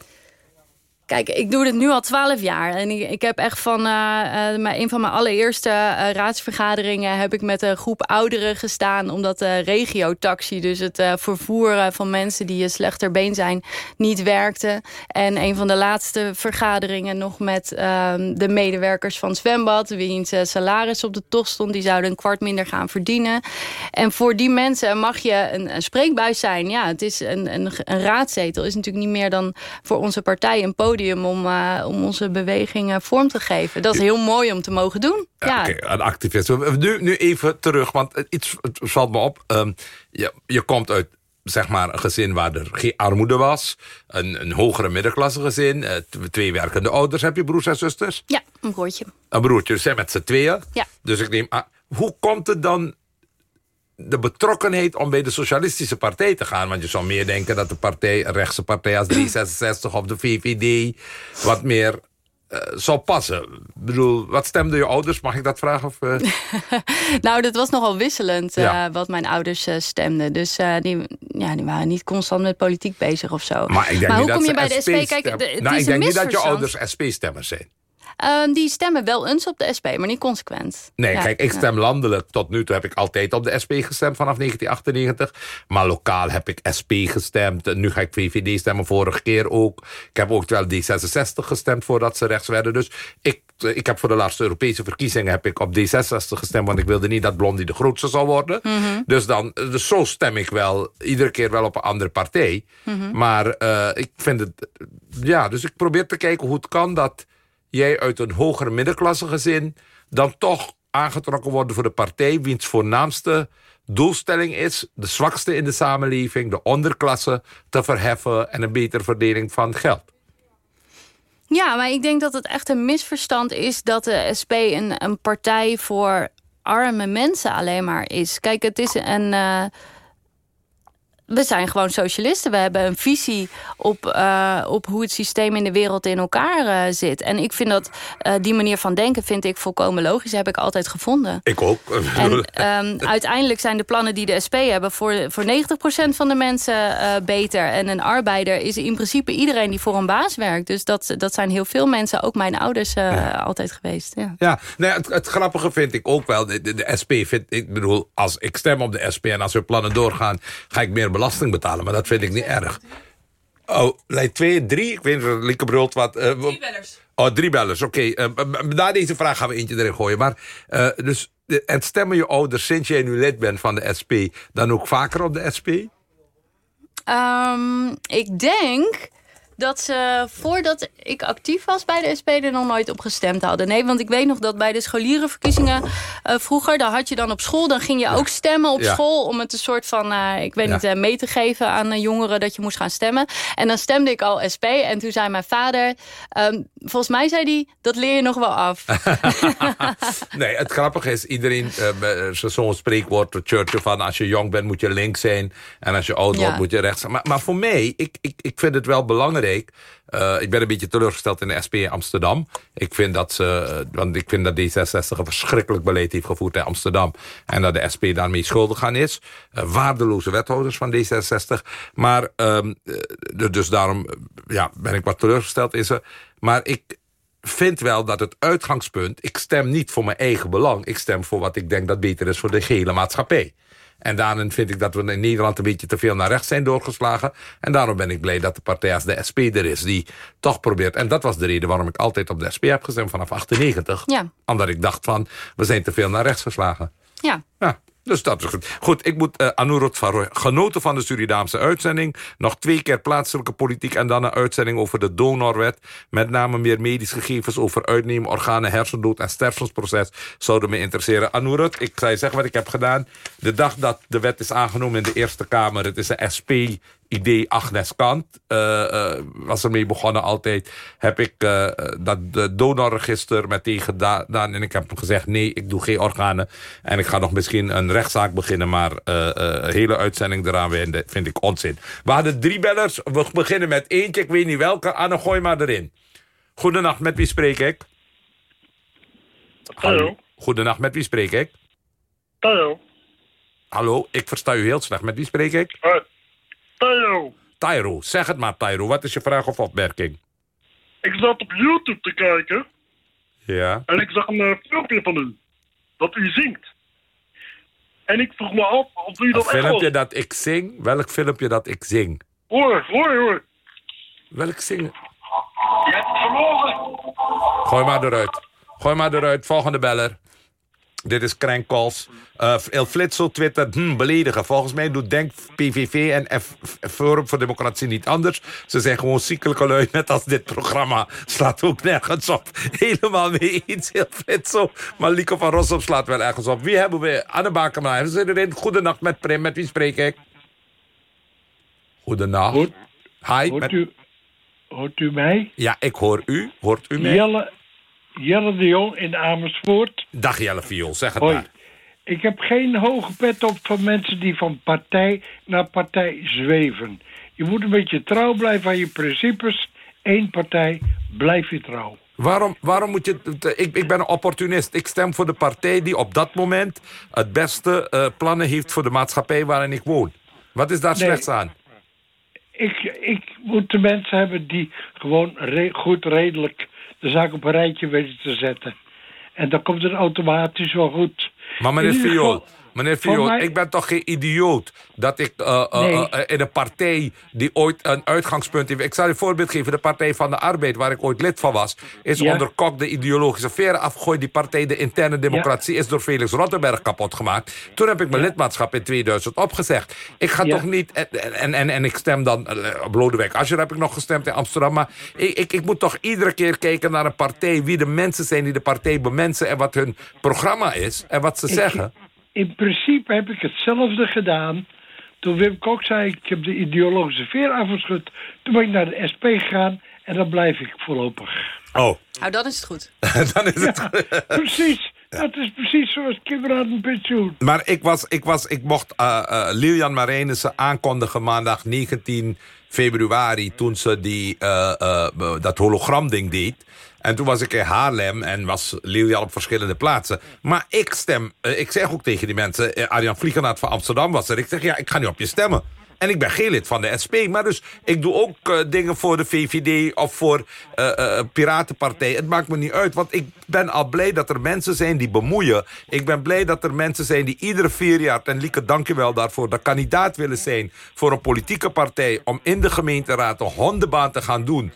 Kijk, ik doe dit nu al twaalf jaar. En ik, ik heb echt van uh, een van mijn allereerste uh, raadsvergaderingen... heb ik met een groep ouderen gestaan... omdat de regiotaxi, dus het vervoeren van mensen die slechter been zijn... niet werkte. En een van de laatste vergaderingen nog met ehm, de medewerkers van zwembad... wiens salaris op de tocht stond. Die zouden een kwart minder gaan verdienen. En voor die mensen mag je een, een spreekbuis zijn. Ja, het is een, een, een raadzetel is natuurlijk niet meer dan voor onze partij een podium om, uh, om onze bewegingen vorm te geven. Dat is heel mooi om te mogen doen. Ja, ja. een activist. Nu, nu even terug, want iets valt me op. Um, je, je komt uit zeg maar een gezin waar er geen armoede was. Een, een hogere middenklasse gezin. Uh, twee werkende ouders. Heb je broers en zusters? Ja, een broertje. Een broertje, dus zijn met z'n tweeën. Ja. Dus ik neem aan, hoe komt het dan de betrokkenheid om bij de Socialistische Partij te gaan. Want je zou meer denken dat de partij, een rechtse partij als 366 of de VVD... wat meer uh, zou passen. Ik bedoel, wat stemden je ouders? Mag ik dat vragen? Of, uh... nou, dat was nogal wisselend uh, ja. wat mijn ouders stemden. Dus die, ja, die waren niet constant met politiek bezig of zo. Maar, ik denk maar hoe kom je bij de SP? Kijk, de, nou, ik denk niet dat je ouders SP-stemmers zijn. Uh, die stemmen wel eens op de SP, maar niet consequent. Nee, ja, kijk, ik stem ja. landelijk. Tot nu toe heb ik altijd op de SP gestemd vanaf 1998. Maar lokaal heb ik SP gestemd. Nu ga ik VVD stemmen, vorige keer ook. Ik heb ook wel D66 gestemd voordat ze rechts werden. Dus ik, ik heb voor de laatste Europese verkiezingen heb ik op D66 gestemd. Want ik wilde niet dat Blondie de grootste zou worden. Mm -hmm. Dus, dan, dus zo stem ik wel iedere keer wel op een andere partij. Mm -hmm. Maar uh, ik vind het... Ja, dus ik probeer te kijken hoe het kan dat jij uit een hogere middenklasse gezin... dan toch aangetrokken worden voor de partij... wiens voornaamste doelstelling is... de zwakste in de samenleving, de onderklasse... te verheffen en een betere verdeling van geld. Ja, maar ik denk dat het echt een misverstand is... dat de SP een, een partij voor arme mensen alleen maar is. Kijk, het is een... Uh, we zijn gewoon socialisten. We hebben een visie op, uh, op hoe het systeem in de wereld in elkaar uh, zit. En ik vind dat uh, die manier van denken vind ik volkomen logisch. Heb ik altijd gevonden. Ik ook. En um, uiteindelijk zijn de plannen die de SP hebben... voor, voor 90% van de mensen beter. En een arbeider is in principe iedereen die voor een baas werkt. Dus dat, dat zijn heel veel mensen, ook mijn ouders, ja. altijd geweest. Ja, ja nee, het, het, grappige vind ik ook wel. De, de, de SP vind ik bedoel, als ik stem op de SP... en als we plannen doorgaan, ga ik meer belasting betalen. Maar dat vind ik niet erg. Oh, lijn 2, 3. Ik weet niet, Lieke brult wat. Uh, drie bellers. Oh, drie bellers, oké. Okay. Uh, na deze vraag gaan we eentje erin gooien. Maar, uh, dus, en stemmen je ouders sinds jij nu lid bent van de SP... dan ook vaker op de SP? Um, ik denk dat ze voordat ik actief was bij de SP er nog nooit op gestemd hadden. Nee, want ik weet nog dat bij de scholierenverkiezingen uh, vroeger, daar had je dan op school, dan ging je ja. ook stemmen op ja. school om het een soort van, uh, ik weet ja. niet, uh, mee te geven aan jongeren dat je moest gaan stemmen. En dan stemde ik al SP en toen zei mijn vader, um, volgens mij zei hij, dat leer je nog wel af. nee, het grappige is, iedereen, zo'n spreekwoord, Churchill van als je jong bent moet je links zijn en als je oud wordt moet je rechts zijn. Maar, maar voor mij, ik, ik, ik vind het wel belangrijk uh, ik ben een beetje teleurgesteld in de SP in Amsterdam. Ik vind dat, ze, want ik vind dat D66 een verschrikkelijk beleid heeft gevoerd in Amsterdam. En dat de SP daarmee schuldig aan is. Uh, waardeloze wethouders van D66. Maar, um, dus daarom ja, ben ik wat teleurgesteld in ze. Maar ik vind wel dat het uitgangspunt... Ik stem niet voor mijn eigen belang. Ik stem voor wat ik denk dat beter is voor de gehele maatschappij. En daarom vind ik dat we in Nederland een beetje te veel naar rechts zijn doorgeslagen. En daarom ben ik blij dat de partij als de SP er is. Die toch probeert. En dat was de reden waarom ik altijd op de SP heb gestemd vanaf 98. Ja. Omdat ik dacht van, we zijn te veel naar rechts geslagen. Ja. Ja. Dus dat is goed. Goed, ik moet uh, Anurot van genoten van de Surinaamse uitzending. Nog twee keer plaatselijke politiek en dan een uitzending over de donorwet. Met name meer medische gegevens over uitnemen, organen, hersendood en sterfselsproces zouden me interesseren. Anurot, ik zei zeggen wat ik heb gedaan. De dag dat de wet is aangenomen in de Eerste Kamer, het is een SP idee Agnes Kant uh, was ermee begonnen altijd. Heb ik uh, dat donorregister meteen gedaan. En ik heb hem gezegd, nee, ik doe geen organen. En ik ga nog misschien een rechtszaak beginnen. Maar een hele uitzending eraan winden, vind ik onzin. We hadden drie bellers. We beginnen met eentje. Ik weet niet welke. Anne, gooi maar erin. Goedenacht, met wie spreek ik? Hallo. Goedenacht, met wie spreek ik? Hallo. Hallo, ik versta u heel slecht. Met wie spreek ik? Tyro. Tyro, zeg het maar Tyro. Wat is je vraag of opmerking? Ik zat op YouTube te kijken. Ja. En ik zag een uh, filmpje van u. Dat u zingt. En ik vroeg me af of u dat echt Een filmpje dat ik zing? Welk filmpje dat ik zing? Hoor, hoor, hoor. Welk zingen? Je hebt verloren. Gooi maar eruit. Gooi maar eruit. Volgende beller. Dit is Crankcalls. Uh, El Flitso twittert, hm, beledigen. Volgens mij doet Denk, PVV en F Forum voor Democratie niet anders. Ze zijn gewoon ziekelijke lui, net als dit programma. Slaat ook nergens op. Helemaal mee eens, El Flitso. Maar Lieke van Rossum slaat wel ergens op. Wie hebben we? Anne Bakema. We zitten erin. Goedenacht met Prim. Met wie spreek ik? Goedenacht. Hoort, Hi. hoort, met... u, hoort u mij? Ja, ik hoor u. Hoort u mij? Jelle, Jelle de Jong in Amersfoort. Dag Jelle Viool, zeg het Hoi. maar. Ik heb geen hoge pet op van mensen die van partij naar partij zweven. Je moet een beetje trouw blijven aan je principes. Eén partij, blijf je trouw. Waarom, waarom moet je... Ik, ik ben een opportunist. Ik stem voor de partij die op dat moment... het beste uh, plannen heeft voor de maatschappij waarin ik woon. Wat is daar Nee. slechts aan? Ik, ik moet de mensen hebben die gewoon re- goed redelijk de zaak op een rijtje weten te zetten. En dan komt het automatisch wel goed. Maar Viool, geval, meneer mij- ik ben toch geen idioot... dat ik uh, uh, Nee. uh, in een partij die ooit een uitgangspunt heeft... Ik zal een voorbeeld geven. De Partij van de Arbeid, waar ik ooit lid van was... is Ja. onder Kok de ideologische veren afgegooid. Die partij, de interne democratie, is door Felix Rottenberg kapot gemaakt. Toen heb ik mijn lidmaatschap in 2000 opgezegd. Ik ga toch niet... En, en, en, en ik stem dan... op Lodewijk Asscher heb ik nog gestemd in Amsterdam. Maar ik, ik, ik moet toch iedere keer kijken naar een partij... wie de mensen zijn die de partij bemensen... en wat hun programma is en wat ze Ik- zeggen. In principe heb ik hetzelfde gedaan. Toen Wim Kok zei, ik heb de ideologische veer afgeschud. Toen ben ik naar de SP gegaan en dan blijf ik voorlopig. Oh, Nou, dan is het goed. dan is het... Precies, dat is precies zoals aan een pensioen. Maar ik, was, ik, was, ik mocht uh, uh, Lilian Marijnissen aankondigen maandag 19 februari... toen ze die, uh, dat hologramding deed. En toen was ik in Haarlem en was Lilian op verschillende plaatsen. Maar ik stem, ik zeg ook tegen die mensen... Arjan Vliegenaat van Amsterdam was er. Ik zeg, ja, ik ga niet op je stemmen. En ik ben geen lid van de SP. Maar dus, ik doe ook uh, dingen voor de VVD of voor uh, uh, Piratenpartij. Het maakt me niet uit, want ik ben al blij dat er mensen zijn die bemoeien. Ik ben blij dat er mensen zijn die iedere vier jaar... en Lieke, dank je wel daarvoor, de kandidaat willen zijn... voor een politieke partij om in de gemeenteraad een hondenbaan te gaan doen.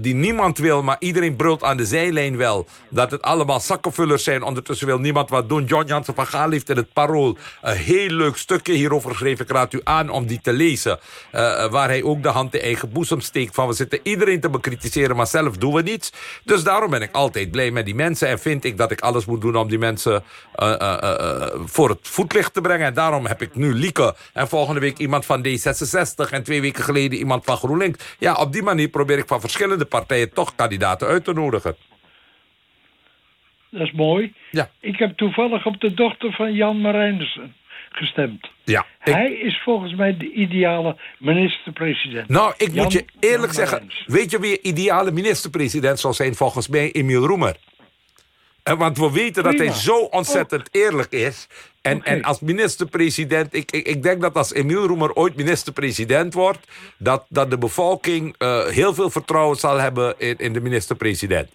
Die niemand wil, maar iedereen brult aan de zijlijn wel. Dat het allemaal zakkenvullers zijn. Ondertussen wil niemand wat doen. John Jansen van Gaal heeft in het Parool een heel leuk stukje hierover geschreven. Ik raad u aan om die te lezen. Uh, waar hij ook de hand in eigen boezem steekt. Van we zitten iedereen te bekritiseren, maar zelf doen we niets. Dus daarom ben ik altijd blij met die mensen. En vind ik dat ik alles moet doen om die mensen uh, uh, voor het voetlicht te brengen. En daarom heb ik nu Lieke. En volgende week iemand van D66. En twee weken geleden iemand van GroenLinks. Ja, op die manier probeer ik van verschillende partijen toch kandidaten uit te nodigen. Dat is mooi. Ja. Ik heb toevallig op de dochter van Jan Marijnissen gestemd. Ja, ik... Hij is volgens mij de ideale minister-president. Nou, ik Jan, moet je eerlijk Jan zeggen... weet je wie ideale minister-president zal zijn volgens mij? Emiel Roemer. En want we weten Prima. dat hij zo ontzettend oh. eerlijk is. En, okay. en als minister-president... Ik, ik, ik, denk dat als Emiel Roemer ooit minister-president wordt... Dat, dat de bevolking uh, heel veel vertrouwen zal hebben in, in de minister-president.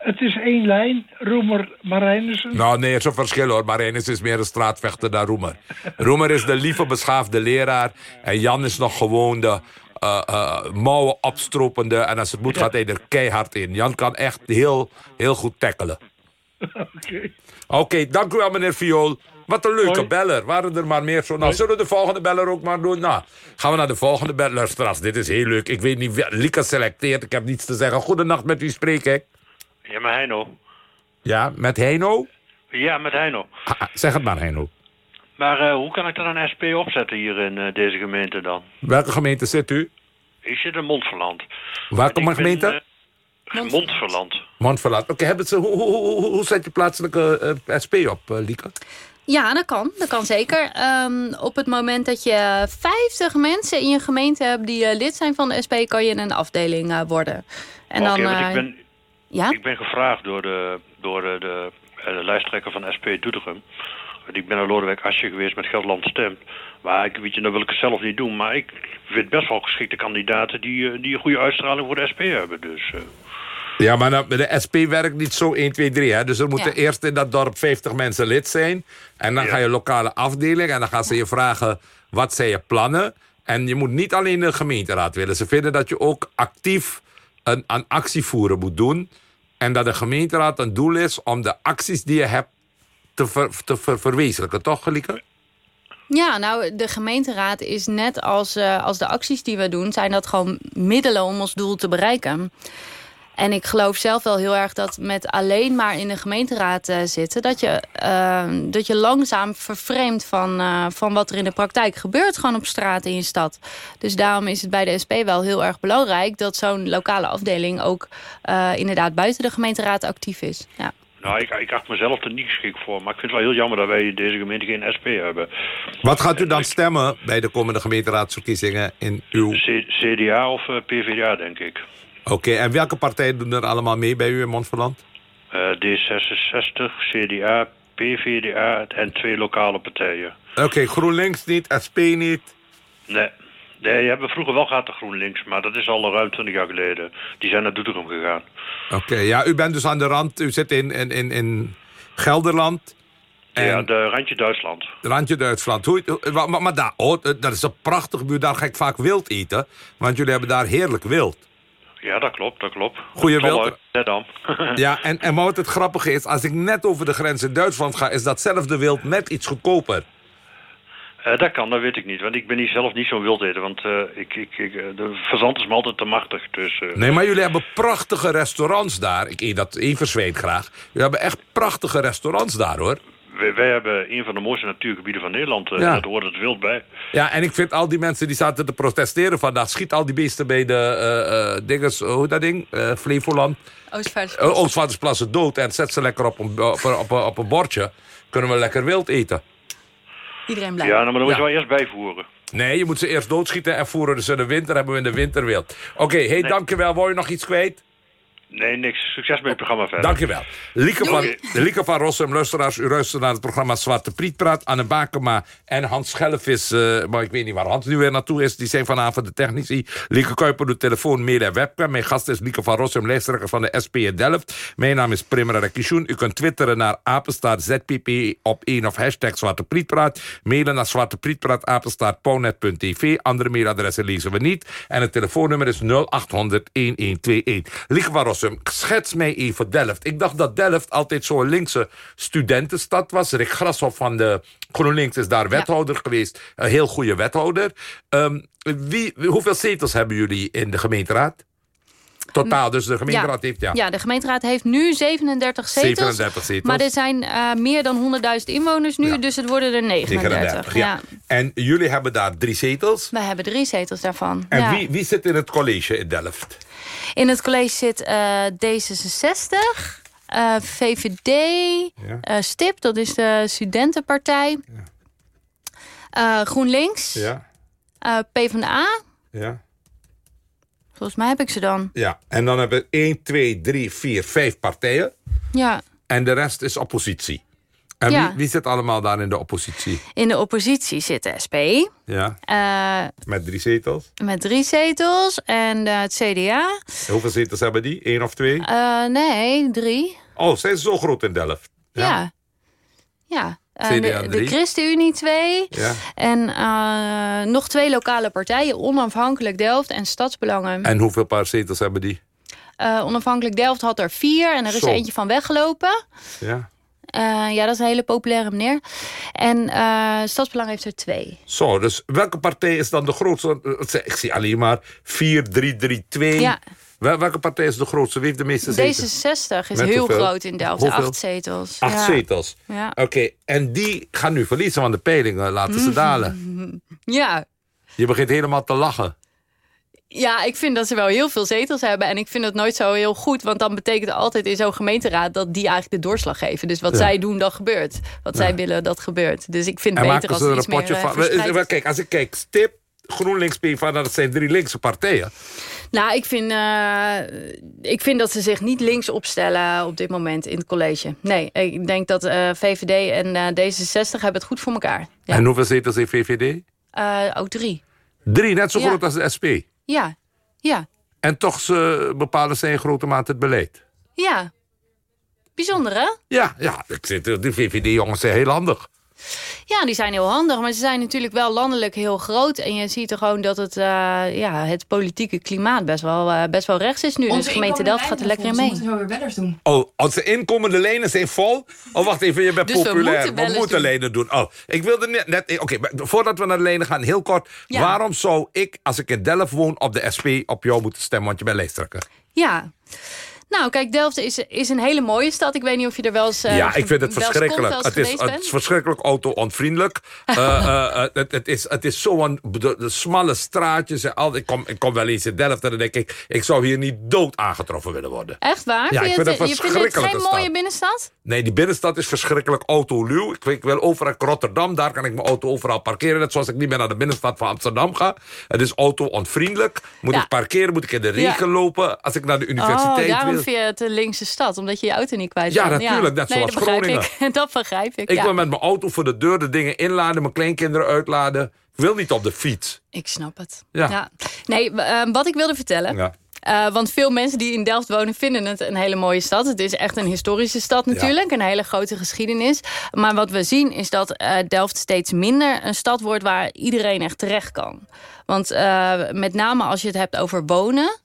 Het is één lijn, Roemer Marijnissen. Nou, nee, er is een verschil hoor. Marijnissen is meer een straatvechter dan Roemer. Roemer is de lieve, beschaafde leraar. En Jan is nog gewoon de uh, uh, mouwen opstropende. En als het moet, gaat hij er keihard in. Jan kan echt heel, heel goed tackelen. Oké. Oké, dank u wel, meneer Viool. Wat een leuke Hoi. beller. Waren er maar meer zo. Nou, zullen we de volgende beller ook maar doen? Nou, gaan we naar de volgende beller. Luisteraars, dit is heel leuk. Ik weet niet wie Lieke selecteert. Ik heb niets te zeggen. Goedenacht met u spreek ik. Ja, met Heino. Ja, met Heino? Ja, met Heino. Ah, zeg het maar, Heino. Maar eh, hoe kan ik dan een SP opzetten hier in eh, deze gemeente dan? Welke gemeente zit u? Ik zit in Montferland. Welke gemeente? eh, Montferland. Montferland. Oké, hebben ze, hoe, hoe, hoe, hoe zet je plaatselijke SP op, Lieke? Ja, dat kan. Dat kan zeker. Ehm, op het moment dat je 50 mensen in je gemeente hebt die eh, lid zijn van de SP, kan je een afdeling eh, worden. En Oké, dan, ik ben, ja? ik ben gevraagd door de, door de, de, eh, de lijsttrekker van SP Doetinchem. Want Ik ben naar Lodewijk Asje geweest met Gelderland Stemt. Maar ik, weet je, dat wil ik het zelf niet doen. Maar ik vind best wel geschikte kandidaten die, eh, die een goede uitstraling voor de SP hebben. Dus, eh, Ja, maar nou, de SP werkt niet zo 1, 2, 3. Hè? Dus er moeten Ja. eerst in dat dorp 50 mensen lid zijn. En dan Ja. ga je lokale afdeling. En dan gaan ze je vragen, wat zijn je plannen? En je moet niet alleen de gemeenteraad willen. Ze vinden dat je ook actief een, een actie voeren moet doen. En dat de gemeenteraad een doel is om de acties die je hebt te, te ver- verwezenlijken. Toch, Gelieke? Ja, nou, de gemeenteraad is net als, eh, als de acties die we doen... zijn dat gewoon middelen om ons doel te bereiken. En ik geloof zelf wel heel erg dat met alleen maar in de gemeenteraad eh, zitten... Dat je, eh, dat je langzaam vervreemdt van, eh, van wat er in de praktijk gebeurt... gewoon op straat in je stad. Dus daarom is het bij de SP wel heel erg belangrijk... dat zo'n lokale afdeling ook eh, inderdaad buiten de gemeenteraad actief is. Ja. nou, ik, ik acht mezelf er niet geschikt voor. Maar ik vind het wel heel jammer dat wij in deze gemeente geen SP hebben. Wat gaat u dan stemmen bij de komende gemeenteraadsverkiezingen in uw... C- CDA of eh, PvdA, denk ik. Oké, en welke partijen doen er allemaal mee bij u in Montferland? Eh, D66, CDA, PvdA en twee lokale partijen. Oké, GroenLinks niet, SP niet. Nee. Nee, die hebben we vroeger wel gehad, de GroenLinks. Maar dat is al ruim 20 jaar geleden. Die zijn naar Doetinchem gegaan. Oké, ja, u bent dus aan de rand. U zit in, in, in, in Gelderland. En Ja, de randje Duitsland. randje Duitsland. Hoe, hoe- maar, maar daar, oh, dat is een prachtig buurt. Daar ga ik vaak wild eten. Want jullie hebben daar heerlijk wild. Ja, dat klopt, dat klopt. Goeie. Zeddam. Ja, en, en maar wat het grappige is, als ik net over de grens in Duitsland ga... is datzelfde wild net iets goedkoper. Eh, dat kan, dat weet ik niet. Want ik ben niet zelf niet zo'n wildeter. Want eh, ik, ik, ik, eh, de verzand is me altijd te machtig. Dus, Nee, maar jullie hebben prachtige restaurants daar. Ik eet dat even zweet graag. Jullie hebben echt prachtige restaurants daar, hoor. Wij, wij hebben een van de mooiste natuurgebieden van Nederland. eh, Ja. Dat hoort het wild bij. Ja, en ik vind al die mensen die zaten te protesteren vandaag... schiet al die beesten bij de eh eh dinges, hoe dat ding? Eh Flevoland. Oostvaardersplassen. Uh, dood en zet ze lekker op een, op, een, op, een, op een bordje. Kunnen we lekker wild eten. Iedereen blij. Ja, nou, maar dan moet je Ja. wel eerst bijvoeren. Nee, je moet ze eerst doodschieten en voeren dus in de winter. Hebben we in de winter wild. Oké, hey, dankjewel. Wil je nog iets kwijt? Nee, niks. Succes met het programma verder. Dankjewel. Lieke van. Lieke van Rossum, luisteraars. U luistert naar het programma Zwarte Priet Praat. Anne Bakema en Hans Schelvis. eh, maar ik weet niet waar Hans nu weer naartoe is. Die zijn vanavond de technici. Lieke Kuiper doet telefoon, mail en webcam. Mijn gast is Lieke van Rossum, lijsttrekker van de SP in Delft. Mijn naam is Primera Rekisjoen. U kunt twitteren naar apenstaart ZPP op 1 of hashtag Zwarte Priet Praat. Mailen naar zwarteprietpraat apenstaart pownet.tv. Andere mailadressen lezen we niet. En het telefoonnummer is 0800 1121. Lieke van Rossum, schets mij even Delft. Ik dacht dat Delft altijd zo'n linkse studentenstad was. Rick Grashoff van de GroenLinks is daar wethouder geweest. Een heel goede wethouder. Ehm, wie, hoeveel zetels hebben jullie in de gemeenteraad? Totaal, dus de gemeenteraad heeft... Ja. Ja, de gemeenteraad heeft nu 37 zetels. 37 zetels. Maar er zijn eh, meer dan 100.000 inwoners nu, Ja. dus het worden er 39. 39, ja. ja. En jullie hebben daar drie zetels. Wij hebben drie zetels daarvan. En ja. wie, wie zit in het college in Delft? In het college zit eh, D66, eh, VVD, Ja. eh, STIP, dat is de studentenpartij. Eh, GroenLinks, Ja, PvdA. ja. Volgens mij heb ik ze dan. Ja, en dan hebben we 1, 2, 3, 4, 5 partijen. Ja. En de rest is oppositie. En Ja. wie, wie zit allemaal daar in de oppositie? In de oppositie zit de SP. Ja, eh, met drie zetels. met drie zetels. En eh, het CDA. Hoeveel zetels hebben die? Eén of twee? Eh, nee, drie. Oh, zijn ze zo groot in Delft? Ja. Ja. CDA de, de. ChristenUnie twee. Ja. En nog twee lokale partijen. Onafhankelijk Delft en Stadsbelangen. En hoeveel paar zetels hebben die? Onafhankelijk Delft had er vier en er is eentje van weggelopen. Ja. Uh, ja, dat is een hele populaire meneer. En uh, Stadsbelang heeft er twee. Zo, dus welke partij is dan de grootste? Ik zie alleen maar 4, 3, 3, 2. Ja. Welke partij is de grootste? Wie heeft de meeste zetels? D66 is heel groot in Delft. Hoeveel? Acht zetels. Acht ja. zetels? Ja. Oké, en die gaan nu verliezen, want de peilingen laten ze dalen. Ja. Je begint helemaal te lachen. Ja, ik vind dat ze wel heel veel zetels hebben. En ik vind dat nooit zo heel goed. Want dan betekent het altijd in zo'n gemeenteraad... dat die eigenlijk de doorslag geven. Dus wat zij doen, dat gebeurt. Wat zij willen, dat gebeurt. Dus ik vind het beter als er iets meer van, Kijk, als ik kijk, Stip, GroenLinks, PvdA... dat zijn drie linkse partijen. Nou, ik vind, uh, ik vind dat ze zich niet links opstellen op dit moment in het college. Nee, ik denk dat uh, VVD en uh, D66 hebben het goed voor elkaar. Ja. En hoeveel zetels heeft VVD? ook drie. Drie, net zo groot als de SP? Ja, ja. En toch ze bepalen zij in grote mate het beleid? Ja. Bijzonder, hè? Ja, ja. Ik zit, de VVD-jongens zijn heel handig. Ja, die zijn heel handig. Maar ze zijn natuurlijk wel landelijk heel groot. En je ziet er gewoon dat het, uh, ja, het politieke klimaat best wel, uh, best wel rechts is nu. Onze dus de gemeente Delft gaat er lekker in mee. moeten zo weer bellers doen. Oh, onze inkomende lenen zijn vol? Oh, wacht even, je bent dus populair. We moeten, we moeten lenen doen. Oh, ik wilde net... net Oké, okay, voordat we naar de lenen gaan, heel kort. Ja. Waarom zou ik, als ik in Delft woon, op de SP op jou moeten stemmen? Want je bent lijsttrekker. Ja. Nou, kijk, Delft is, is een hele mooie stad. Ik weet niet of je er wel eens. Uh, ja, ik vind het verschrikkelijk. Het is, het is verschrikkelijk auto-onvriendelijk. uh, uh, het, het, is, het is zo'n de, de, smalle straatjes. En al, ik, kom, ik kom wel eens in Delft en dan denk ik... ik zou hier niet dood aangetroffen willen worden. Echt waar? Ja, ik vind het, het, je vindt het geen mooie binnenstad? Nee, die binnenstad is verschrikkelijk autoluw. Ik, ik wil overal Rotterdam, daar kan ik mijn auto overal parkeren. Net zoals ik niet meer naar de binnenstad van Amsterdam ga. Het is auto-onvriendelijk. Moet ik parkeren, moet ik in de regen lopen. Als ik naar de universiteit oh, wil je het linkse stad, omdat je je auto niet kwijt Ja, natuurlijk, net zoals dat Groningen. Ik. dat begrijp ik, Ik wil met mijn auto voor de deur de dingen inladen, mijn kleinkinderen uitladen. Ik wil niet op de fiets. Ik snap het. Ja. Nee, uh, wat ik wilde vertellen... Ja. Uh, want veel mensen die in Delft wonen vinden het een hele mooie stad. Het is echt een historische stad natuurlijk. Ja. Een hele grote geschiedenis. Maar wat we zien is dat uh, Delft steeds minder een stad wordt... waar iedereen echt terecht kan. Want uh, met name als je het hebt over wonen...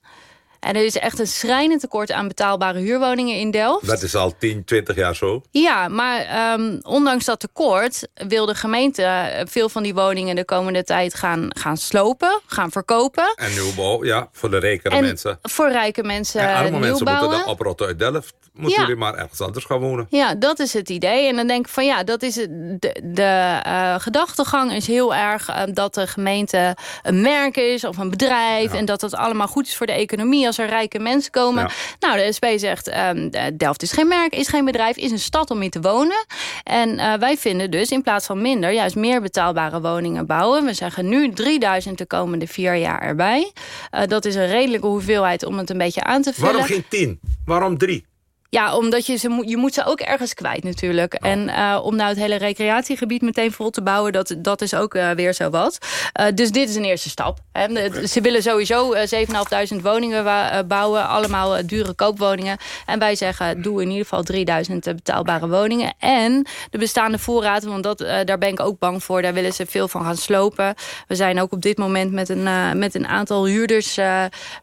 En er is echt een schrijnend tekort aan betaalbare huurwoningen in Delft. Dat is al 10, 20 jaar zo. Ja, maar um, ondanks dat tekort wil de gemeente veel van die woningen de komende tijd gaan, gaan slopen, gaan verkopen. En nieuwbouw, ja, voor de rijkere en mensen. Voor rijke mensen En arme mensen moeten dan oprotten uit Delft. Moeten Ja. jullie maar ergens anders gaan wonen. Ja, dat is het idee. En dan denk ik van ja, dat is het, de, de eh, gedachtegang is heel erg eh, dat de gemeente een merk is of een bedrijf. En dat dat allemaal goed is voor de economie als er rijke mensen komen. Ja. Nou, de SP zegt ehm, Delft is geen merk, is geen bedrijf, is een stad om in te wonen. En eh, wij vinden dus in plaats van minder juist meer betaalbare woningen bouwen. We zeggen nu 3000 de komende vier jaar erbij. Eh, dat is een redelijke hoeveelheid om het een beetje aan te vullen. Waarom geen 10? Waarom 3? Ja, omdat je ze moet, je moet ze ook ergens kwijt natuurlijk. En uh, om nou het hele recreatiegebied meteen vol te bouwen, dat, dat is ook uh, weer zo wat. Uh, dus dit is een eerste stap. Hè. Okay. Ze willen sowieso 7.500 woningen bouwen, allemaal dure koopwoningen. En wij zeggen, doe in ieder geval 3000 betaalbare woningen. En de bestaande voorraad, want dat, daar ben ik ook bang voor, daar willen ze veel van gaan slopen. We zijn ook op dit moment met een, met een aantal huurders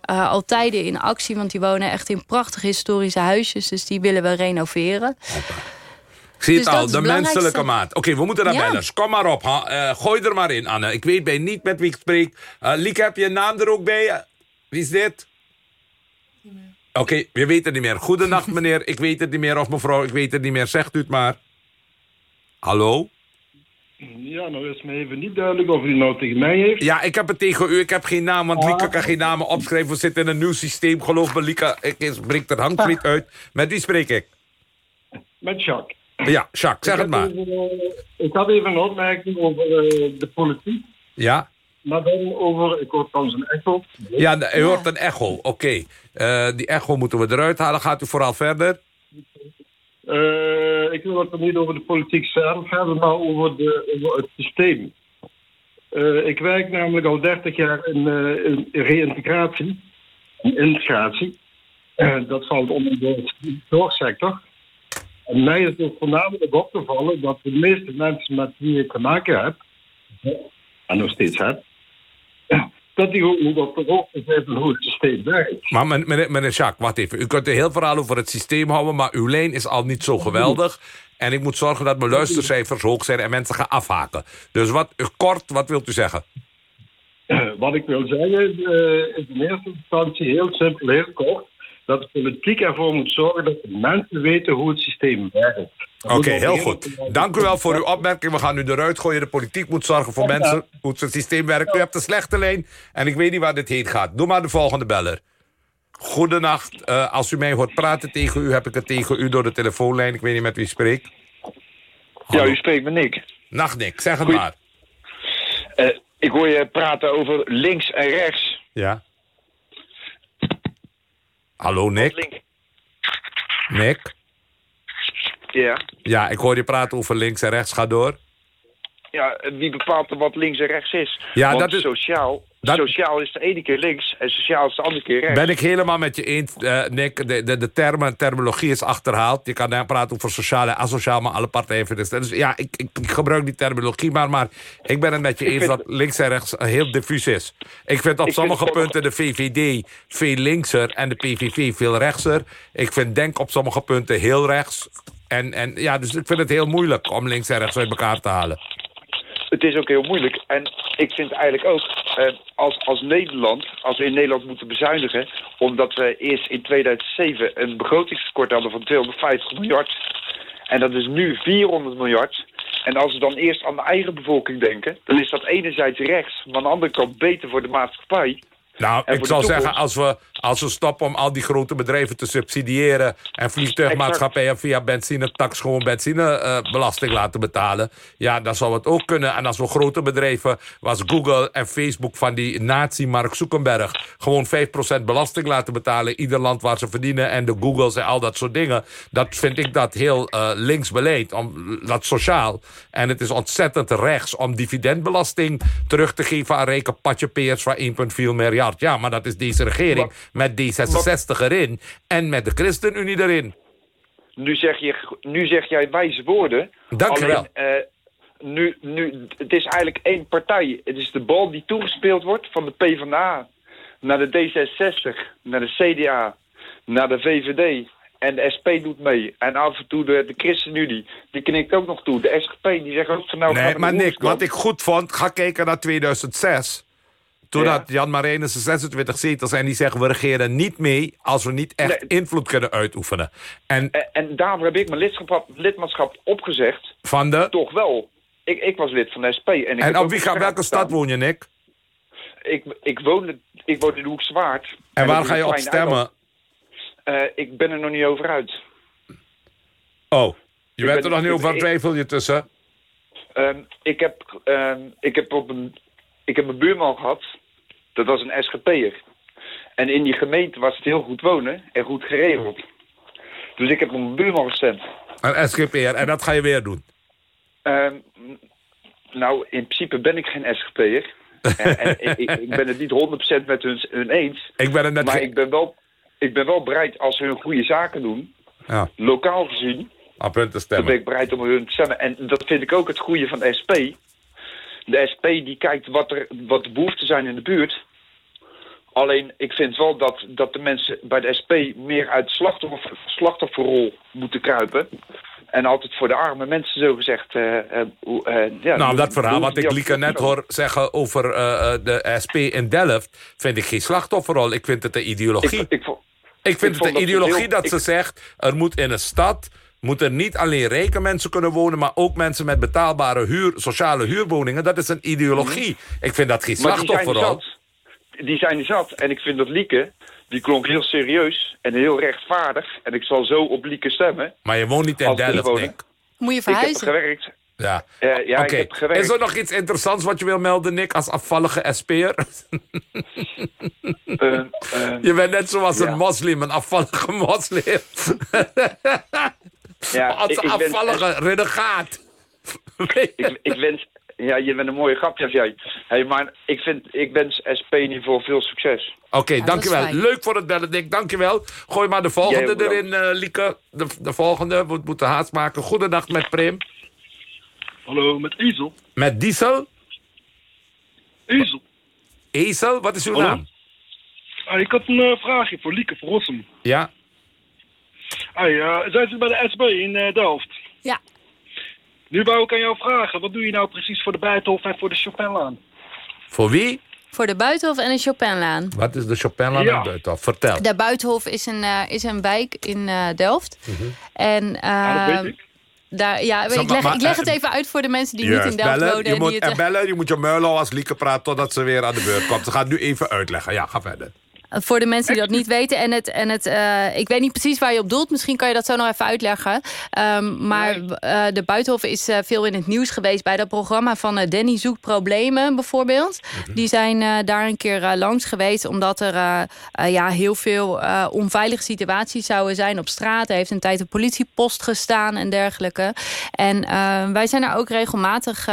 al tijden in actie, want die wonen echt in prachtige historische huisjes. Dus die willen we renoveren. Ik zie het dus al, de menselijke maat. Oké, okay, we moeten naar ja. bellers. Kom maar op, uh, gooi er maar in, Anne. Ik weet bij niet met wie ik spreek. Uh, Lieke, heb je een naam er ook bij? Wie is dit? Oké, okay, je weet het niet meer. Goedenacht, meneer. Ik weet het niet meer. Of mevrouw, ik weet het niet meer. Zegt u het maar. Hallo? Ja, nou is me even niet duidelijk of u nou tegen mij heeft. Ja, ik heb het tegen u. Ik heb geen naam, want ah. Lieke kan geen namen opschrijven. We zitten in een nieuw systeem. Geloof me, Lieke, ik breekt er hangvliet uit. Met wie spreek ik? Met Jacques. Ja, Jacques, zeg ik het maar. Even, uh, ik had even een opmerking over uh, de politiek. Ja? Maar dan over, ik hoor trouwens een echo. Ja, u hoort een echo. Oké, okay. uh, die echo moeten we eruit halen. Gaat u vooral verder? Uh, ik wil het niet over de politiek zelf hebben, maar over, de, over het systeem. Uh, ik werk namelijk al 30 jaar in, uh, in reïntegratie, integratie. dat valt onder de zorgsector. En mij is het voornamelijk opgevallen dat de meeste mensen met wie ik te maken heb, en nog steeds heb, dat die ook moet op de hoogte zijn van hoe het systeem werkt. Maar men- meneer, meneer Jacques, wacht even. U kunt een heel verhaal over het systeem houden... maar uw lijn is al niet zo geweldig. En ik moet zorgen dat mijn luistercijfers hoog zijn... en mensen gaan afhaken. Dus wat, kort, wat wilt u zeggen? Wat ik wil zeggen eh, is in eerste instantie heel simpel, heel kort, dat de politiek ervoor moet zorgen dat de mensen weten hoe het systeem werkt. Oké, heel goed. Dank u wel voor uw opmerking. We gaan nu eruit gooien. De politiek moet zorgen voor mensen hoe het systeem werkt. U hebt een slechte lijn en ik weet niet waar dit heen gaat. Doe maar de volgende beller. Goedenacht. Eh, als u mij hoort praten tegen u, heb ik het tegen u door de telefoonlijn. Ik weet niet met wie ik spreek. Ja, u spreekt met Nick. Nacht, Nick. Zeg het Goeie- maar. Eh, ik hoor je praten over links en rechts. Ja. Hallo, Nick. Nick. Ja. Ja, ik hoor je praten over links en rechts. Ga door. Ja, wie bepaalt er wat links en rechts is? Ja, Want dat is- sociaal, dat- sociaal is de ene keer links en sociaal is de andere keer rechts. Ben ik helemaal met je eens, eh, Nick. De, de, de termen en terminologie is achterhaald. Je kan dan praten over sociaal en asociaal, maar alle partijen vinden het. Dus ja, ik, ik, ik gebruik die terminologie maar. Maar ik ben het met je Ik eens vind- dat links en rechts heel diffuus is. Ik vind op vind sommige punten de VVD veel linkser en de PVV veel rechtser. Ik vind Denk op sommige punten heel rechts. En, en ja, dus ik vind het heel moeilijk om links en rechts uit elkaar te halen. Het is ook heel moeilijk. En ik vind eigenlijk ook, eh, als, als Nederland, als we in Nederland moeten bezuinigen... omdat we eerst in 2007 een begrotingstekort hadden van 250 miljard... en dat is nu 400 miljard... En als we dan eerst aan de eigen bevolking denken... dan is dat enerzijds rechts, maar aan de andere kant beter voor de maatschappij. Nou, ik zou zeggen, als we, als we stoppen om al die grote bedrijven te subsidiëren... en vliegtuigmaatschappijen via benzinetax gewoon benzinebelasting laten betalen... ja, dan zou het ook kunnen. En als we grote bedrijven, was Google en Facebook van die nazi Mark Zuckerberg... gewoon 5% belasting laten betalen, ieder land waar ze verdienen... en de Googles en al dat soort dingen... dat vind ik dat heel eh, links beleid, om, dat sociaal. En het is ontzettend rechts om dividendbelasting terug te geven... aan rijke patjepeers van 1,4 miljard. Ja, maar dat is deze regering met D66 erin... en met de ChristenUnie erin. Nu zeg, je, nu zeg jij wijze woorden. Dank je Alleen, eh, nu, nu, het is eigenlijk één partij. Het is de bal die toegespeeld wordt van de PvdA naar de D66, naar de CDA, naar de VVD. En de SP doet mee. En af en toe de, de ChristenUnie, die knikt ook nog toe. De SGP, die zegt ook van nou... Nee, maar Nick, wat ik goed vond, ga kijken naar 2006. Had Jan Marijnissen 26 zetels en die zeggen... we regeren niet mee als we niet echt Nee. invloed kunnen uitoefenen. En En, heb ik mijn lidschap, lidmaatschap opgezegd. van de... Toch wel. Ik, ik was lid van de SP. En, ik En op wie gaat, welke stad woon je, Nick? Ik, ik, woon, ik woon in de. En waar ga je op stemmen? Eh, ik ben er nog niet over uit. Oh, je Ik bent ben- er nog niet over twijfel je tussen? Ehm, ik, heb, ehm, ik, heb op een, ik heb een buurman gehad. Dat was een SGP'er. En in die gemeente was het heel goed wonen en goed geregeld. Dus ik heb op mijn buurman gestemd. Een SGP'er, en dat ga je weer doen. Ehm, nou, in principe ben ik geen SGP'er. en, en ik, ik ben het niet 100% met hun, hun eens. Ik ben het net... Maar ik ben, wel, ik ben wel bereid als ze hun goede zaken doen. Ja, Lokaal gezien. op punten Dan ben stemmen. ik bereid om hun te stemmen. En dat vind ik ook het goede van de SP. De SP die kijkt wat, er, wat de behoeften zijn in de buurt. Alleen, ik vind wel dat, dat de mensen bij de SP meer uit de slachtoffer, slachtofferrol moeten kruipen. En altijd voor de arme mensen zo gezegd... eh, eh, eh, ja, Nou, dat verhaal wat ik Lieke net hoor zeggen over de SP in Delft... vind ik geen slachtofferrol. Ik vind het een ideologie. Ik, ik, vond- Ik vind het dat ideologie heel- dat ze zegt... er moet in een stad moeten niet alleen rijke mensen kunnen wonen... maar ook mensen met betaalbare huur, sociale huurwoningen. Dat is een ideologie. Ik vind dat geen Mhm. maar die zijn er slachtofferrol. zat. Die zijn zat. En ik vind dat Lieke, die klonk heel serieus en heel rechtvaardig. En ik zal zo op Lieke stemmen. Maar je woont niet in Delft. Nick. Moet je Ik heb verhuizen? gewerkt. Ja. Eh, ja, Oké. ik heb gewerkt. Is er nog iets interessants wat je wil melden, Nick, als afvallige SP'er? Eh, eh, Je bent net zoals Ja. een moslim, een afvallige moslim. ja, als ik, een ik, wens, afvallige renegaat. ik, ik wens... Ja, je bent een mooie grapje jij. Hey, maar ik, vind, ik wens SP in ieder geval veel succes. Oké, dankjewel. Leuk voor het bellen, Dick. Dankjewel. Gooi maar de volgende Jij erin, eh Lieke. De, de volgende. We moeten haast maken. Goedendag met Prim. Hallo, met Ezel. Met Diesel. Ezel. Ezel, wat is uw Hallo? naam? Ah, ik had een eh, vraagje voor Lieke van Rossum. Ja? Hey, eh, zijn ze bij de SB in eh, Delft? Ja. Nu wou ik aan jou vragen, wat doe je nou precies voor de Buitenhof en voor de Chopinlaan? Voor wie? Voor de Buitenhof en de Chopinlaan. Wat is de Chopinlaan Ja. en Buitenhof? Vertel. De Buitenhof is een, eh, is een wijk in eh, Delft. En Ja, dat eh, weet ik. daar, ja, ik leg, maar, ik leg het even uit voor de mensen die Juist, niet in Delft bellen, wonen. je en moet, en bellen, je moet je muil houden als Lieke praat totdat ze weer aan de beurt komt. Ze gaat nu even uitleggen. Ja, ga verder. Voor de mensen die dat niet weten. En het, en het, eh, ik weet niet precies waar je op doelt. Misschien kan je dat zo nog even uitleggen. Ehm, maar eh, de Buitenhof is eh, veel in het nieuws geweest... bij dat programma van Danny Zoekt Problemen bijvoorbeeld. Die zijn daar een keer langs geweest... omdat er ja, heel veel onveilige situaties zouden zijn op straat. Er heeft een tijd een politiepost gestaan en dergelijke. En wij zijn er ook regelmatig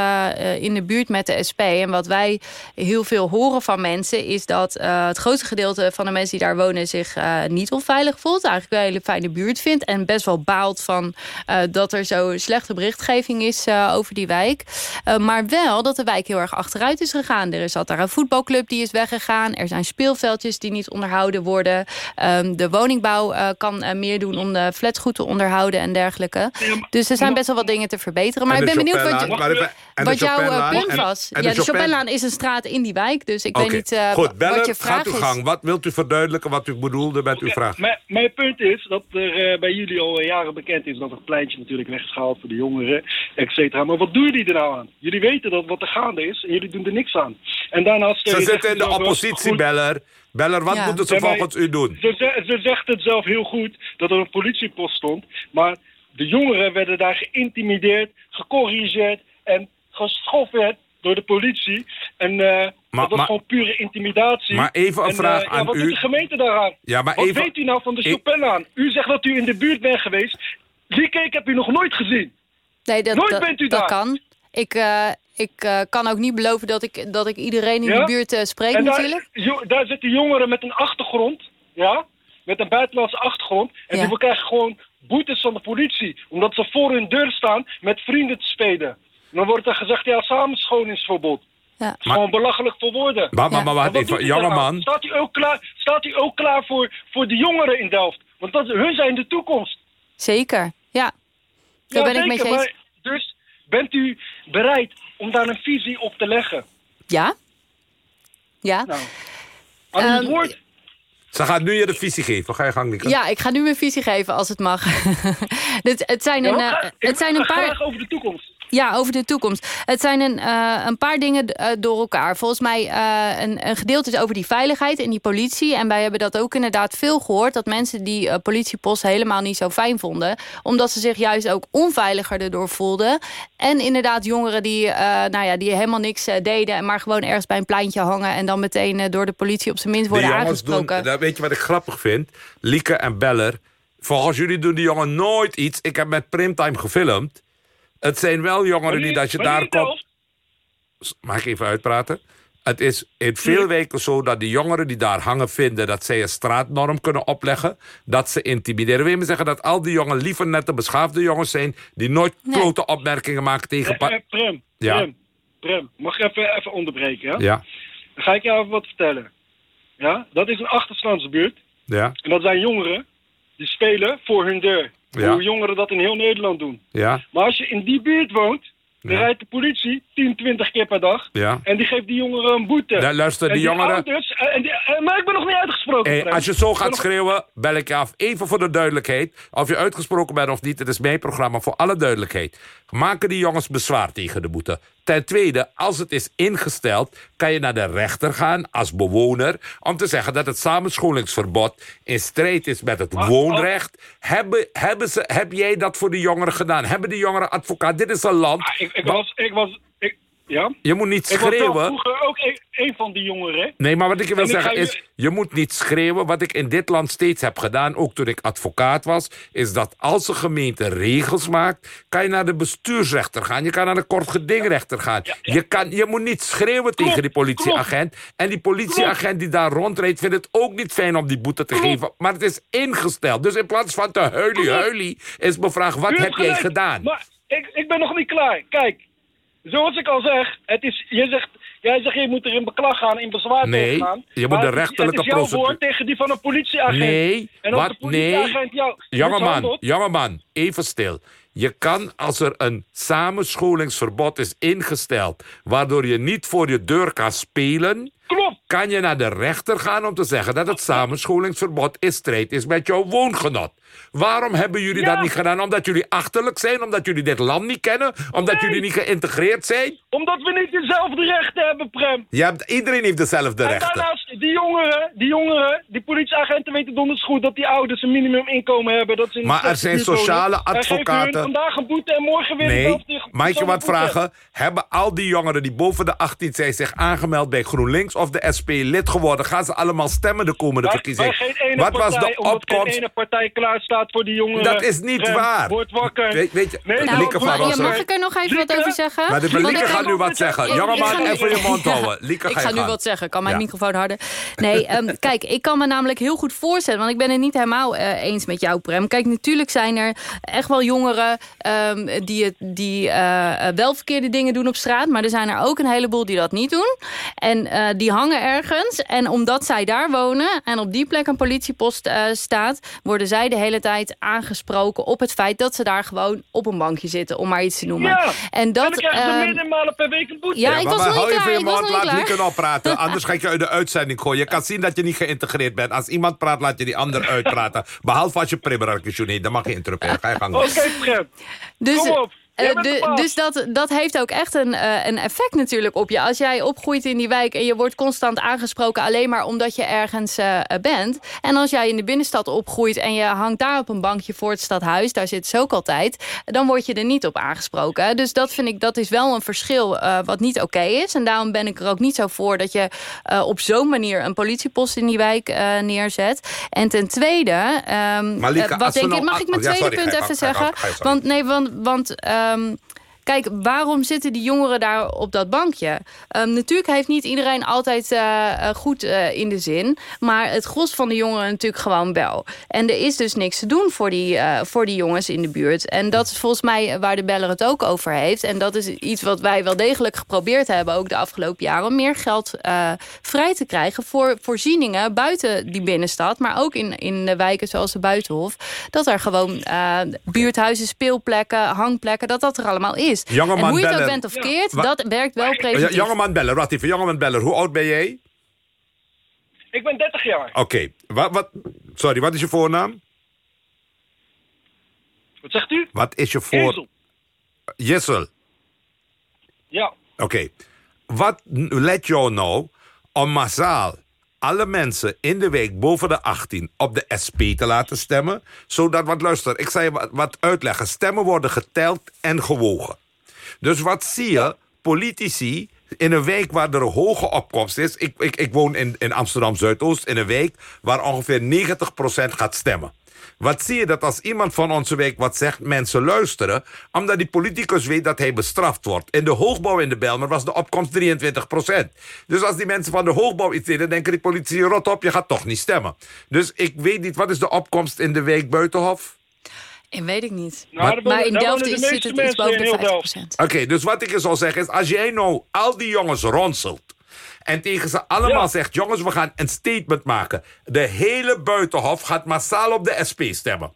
in de buurt met de SP. En wat wij heel veel horen van mensen... is dat het grootste gedeelte van de mensen die daar wonen... zich eh, niet onveilig voelt. Eigenlijk wel een hele fijne buurt vindt. En best wel baalt van eh, dat er zo slechte berichtgeving is eh, over die wijk. Eh, maar wel dat de wijk heel erg achteruit is gegaan. Er zat daar een voetbalclub die is weggegaan. Er zijn speelveldjes die niet onderhouden worden. Ehm, de woningbouw eh, kan eh, meer doen om de flats goed te onderhouden en dergelijke. Dus er zijn best wel wat dingen te verbeteren. Maar En ik ben benieuwd wat, je- en de wat jouw eh, punt was. en de ja, de Chopinlaan is een straat in die wijk. Dus ik weet niet eh, goed. wat Bellen, je vraag gaat uw is. gang. Wat wilt u verduidelijken wat u bedoelde met uw vraag? Mijn, mijn punt is dat er eh, bij jullie al jaren bekend is dat het pleintje natuurlijk weg is gehaald voor de jongeren, et cetera. Maar wat doen jullie er nou aan? Jullie weten dat wat er gaande is en jullie doen er niks aan. En daarnaast... Ze zitten in de zelf wel oppositie, goed. Beller. Beller, wat Ja. moeten ze volgens u doen? Ze, ze, ze zegt het zelf heel goed dat er een politiepost stond. Maar de jongeren werden daar geïntimideerd, gecorrigeerd en geschofferd door de politie. En eh, dat was maar- gewoon pure intimidatie. Maar even een En, vraag eh, ja, aan wat u. doet de gemeente daaraan? Ja, maar wat even- weet u nou van de Ik- Chopinlaan? U zegt dat u in de buurt bent geweest. Lieke, ik heb u nog nooit gezien. Nee, dat, Nooit dat, bent u dat daar. kan. Ik, eh, ik eh, kan ook niet beloven dat ik, dat ik iedereen in Ja? de buurt eh, spreek en natuurlijk. daar, daar zitten jongeren met een achtergrond, ja, met een buitenlandse achtergrond. En Ja. die krijgen gewoon boetes van de politie, omdat ze voor hun deur staan met vrienden te spelen. Dan wordt er gezegd, ja, samenschoningsverbod. Ja. Het is gewoon belachelijk voor woorden. Maar, maar, Ja. maar wacht wat doet even, u daaraan? jongeman. Staat u ook klaar, staat u ook klaar voor, voor de jongeren in Delft? Want dat, hun zijn de toekomst. Zeker, ja. Daar ben ik mee eens. maar Dus bent u bereid om daar een visie op te leggen? Ja? Ja? Nou, aan Ehm, woord. Ze gaat nu je de visie geven. Ga je gang, Lieke. Ja, ik ga nu mijn visie geven als het mag. Dit, het zijn Ja, een, maar eh, het zijn een paar... Over de toekomst. Ja, over de toekomst. Het zijn een, eh, een paar dingen eh, door elkaar. Volgens mij eh, een, een gedeelte is over die veiligheid en die politie. En wij hebben dat ook inderdaad veel gehoord... dat mensen die politiepost helemaal niet zo fijn vonden. Omdat ze zich juist ook onveiliger erdoor voelden. En inderdaad jongeren die, nou ja, die helemaal niks deden... en maar gewoon ergens bij een pleintje hangen... en dan meteen door de politie op zijn minst De worden jongens doen, aangesproken. dat, weet je wat ik grappig vind? Lieke en Beller. Volgens jullie doen die jongen nooit iets. Ik heb met Primtime gefilmd. Het zijn wel jongeren die, dat je daar komt... Mag ik even uitpraten? Het is in veel weken zo dat die jongeren die daar hangen vinden... dat zij een straatnorm kunnen opleggen. Dat ze intimideren. Wil je me zeggen dat al die jongen liever nette beschaafde jongens zijn... die nooit Nee. klote opmerkingen maken tegen... Eh, eh, Prem, Ja. Prem, Prem, mag ik even, even onderbreken? Ja? Ja, Dan ga ik jou even wat vertellen. Ja? Dat is een achterstandsbuurt. ja, En dat zijn jongeren die spelen voor hun deur. Ja. Hoe jongeren dat in heel Nederland doen. ja, Maar als je in die buurt woont, dan Ja. rijdt de politie 10, 20 keer per dag. ja. En die geeft die jongeren een boete. Ja, luister, En die jongeren- ouders- eh, en die- eh, maar ik ben nog niet uitgesproken. Hey, als je zo gaat schreeuwen, bel ik je af. Even voor de duidelijkheid. Of je uitgesproken bent of niet, het is mijn programma voor alle duidelijkheid. Maken die jongens bezwaar tegen de boete. Ten tweede, als het is ingesteld, kan je naar de rechter gaan als bewoner... om te zeggen dat het samenscholingsverbod in strijd is met het woonrecht. Hebben, hebben ze, heb jij dat voor de jongeren gedaan? Hebben de jongeren advocaat? Dit is een land... Ah, ik, ik was, ik was, ja? Je moet niet Ik was schreeuwen. vroeger ook een, een van die jongeren. Nee, maar wat ik je wil En zeggen is... je- je moet niet schreeuwen. Wat ik in dit land steeds heb gedaan, ook toen ik advocaat was... is dat als een gemeente regels maakt... kan je naar de bestuursrechter gaan. Je kan naar de kortgedingrechter gaan. Je, kan, je moet niet schreeuwen tegen die politieagent. En die politieagent die daar rondrijdt... vindt het ook niet fijn om die boete te geven. Maar het is ingesteld. Dus in plaats van te huilie huilie... is mijn vraag, wat heb jij gedaan? Maar ik, ik ben nog niet klaar. Kijk, zoals ik al zeg, het is, je zegt, Jij zegt, je moet er in beklag gaan, in bezwaar Nee, tegen gaan. je moet de rechterlijke Het is jouw procedure- woord tegen die van een politieagent. Nee, en wat? de Nee. jou Jongeman, jongeman, even stil. Je kan als er een samenscholingsverbod is ingesteld... waardoor je niet voor je deur kan spelen... Klopt. kan je naar de rechter gaan om te zeggen... dat het samenscholingsverbod in strijd is met jouw woongenot. Waarom hebben jullie Ja. dat niet gedaan? Omdat jullie achterlijk zijn? Omdat jullie dit land niet kennen? Omdat Nee. jullie niet geïntegreerd zijn? Omdat we niet dezelfde rechten hebben, Prem. Je hebt, iedereen heeft dezelfde En rechten. daarnaast, die jongeren, die jongeren, die politieagenten weten donders goed dat die ouders een minimuminkomen hebben. Dat ze een Maar er zijn sociale En advocaten. vandaag een boete en morgen weer Nee, dezelfde mag ik je wat vragen? Hebben al die jongeren die boven de 18 zijn zich aangemeld bij GroenLinks of de SP lid geworden? Gaan ze allemaal stemmen de komende verkiezingen? Wat was de omdat geen opkomst? ene partij klaar staat voor die jongeren. Dat is niet Prem, waar. Word wakker. Weet- weet je- Nee, Nou, van mag ik er nog even wat over zeggen? Maar de Lieke ik gaat nu wat zeggen. Jongeman, ik ga nu- even je mond houden. Lieke, ik ga nu wat zeggen. Kan mijn microfoon harder? Nee, ehm, kijk, ik kan me namelijk heel goed voorstellen... want ik ben het niet helemaal eh, eens met jou, Prem. Kijk, natuurlijk zijn er echt wel jongeren... ehm, die, het, die eh, eh, wel verkeerde dingen doen op straat... maar er zijn er ook een heleboel die dat niet doen. En eh, die hangen ergens. En omdat zij daar wonen en op die plek een politiepost eh, staat... worden zij de hele tijd aangesproken op het feit... dat ze daar gewoon op een bankje zitten, om maar iets te noemen. Ja, En dat... en dan ehm, minimale per week een boete. ja, ik maar, was maar hou niet even klaar. je Ik was mond, nog niet laat klaar. Lieke nog praten. Anders ga ik je uit de uitzending gooien. Je kan zien dat je niet geïntegreerd bent. Als iemand praat, laat je die ander uitpraten. Behalve als je primmerarkisjoen heet, dan mag je interruperen. Ga je gang. Oké, Prem. Dus, Kom op. Eh, de- dus dat, dat heeft ook echt een, eh, een effect natuurlijk op je. Als jij opgroeit in die wijk en je wordt constant aangesproken... alleen maar omdat je ergens eh, bent. En als jij in de binnenstad opgroeit en je hangt daar op een bankje voor het stadhuis... daar zit ze ook altijd, dan word je er niet op aangesproken. Dus dat vind ik, dat is wel een verschil wat niet oké is. En daarom ben ik er ook niet zo voor dat je op zo'n manier... een politiepost in die wijk neerzet. En ten tweede, ehm, eh, wat denk nou- ik, mag ik mijn Ja, tweede sorry, punt even zeggen? Want Nee, want, want Um, kijk, waarom zitten die jongeren daar op dat bankje? Ehm, natuurlijk heeft niet iedereen altijd eh, eh, goed eh, in de zin. Maar het gros van de jongeren natuurlijk gewoon wel. En er is dus niks te doen voor die, voor die jongens in de buurt. En dat is volgens mij waar de beller het ook over heeft. En dat is iets wat wij wel degelijk geprobeerd hebben... ook de afgelopen jaren, om meer geld vrij te krijgen... voor voorzieningen buiten die binnenstad... maar ook in, in de wijken zoals de Buitenhof... dat er gewoon buurthuizen, speelplekken, hangplekken... dat dat er allemaal is. Jongeman en hoe je het ook Beller. bent of keert, Wa- dat werkt wel Ja, preventief. jongeman even. Jongeman Beller, hoe oud ben jij? Ik ben 30 jaar. Oké, wat, wat, sorry, wat is je voornaam? Wat zegt u? Wat is je voor... Jessel. Ja. Oké. Wat let jou nou om massaal alle mensen in de week boven de 18 op de SP te laten stemmen? Zodat, want luister, ik zal je wat, wat uitleggen. Stemmen worden geteld en gewogen. Dus wat zie je? Politici in een wijk waar er een hoge opkomst is. Ik, ik, ik woon in, in Amsterdam Zuidoost in een wijk waar ongeveer 90% gaat stemmen. Wat zie je dat als iemand van onze wijk wat zegt, mensen luisteren, omdat die politicus weet dat hij bestraft wordt. In de hoogbouw in de Belmer was de opkomst 23%. Dus als die mensen van de hoogbouw iets deden, denken die politici, rot op, je gaat toch niet stemmen. Dus ik weet niet, wat is de opkomst in de wijk Buitenhof? Ik weet ik niet. Nou, maar in Delft de is, zit het iets boven de heel 50%. Delft. Oké, dus wat ik je zou zeggen is... als jij nou al die jongens ronselt... en tegen ze allemaal Ja. zegt... jongens, we gaan een statement maken. De hele buitenhof gaat massaal op de SP stemmen.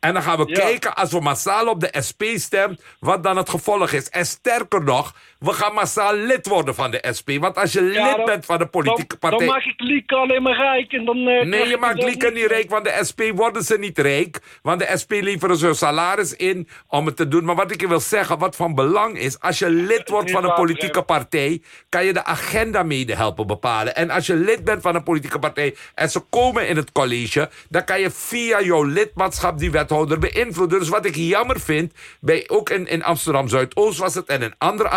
En dan gaan we Ja. kijken, als we massaal op de SP stemt... wat dan het gevolg is. En sterker nog, we gaan massaal lid worden van de SP. Want als je Ja, lid dan- bent van de politieke dan, partij... Dan maak ik Lieke alleen maar rijk en dan... eh, Nee, je maakt Lieke niet rijk, want de SP worden ze niet rijk. Want de SP leveren ze hun salaris in om het te doen. Maar wat ik je wil zeggen, wat van belang is... als je lid wordt van een politieke partij... kan je de agenda mede helpen bepalen. En als je lid bent van een politieke partij... en ze komen in het college... dan kan je via jouw lidmaatschap die wethouder beïnvloeden. Dus wat ik jammer vind... Bij, ook in, in Amsterdam-Zuidoost was het... en in andere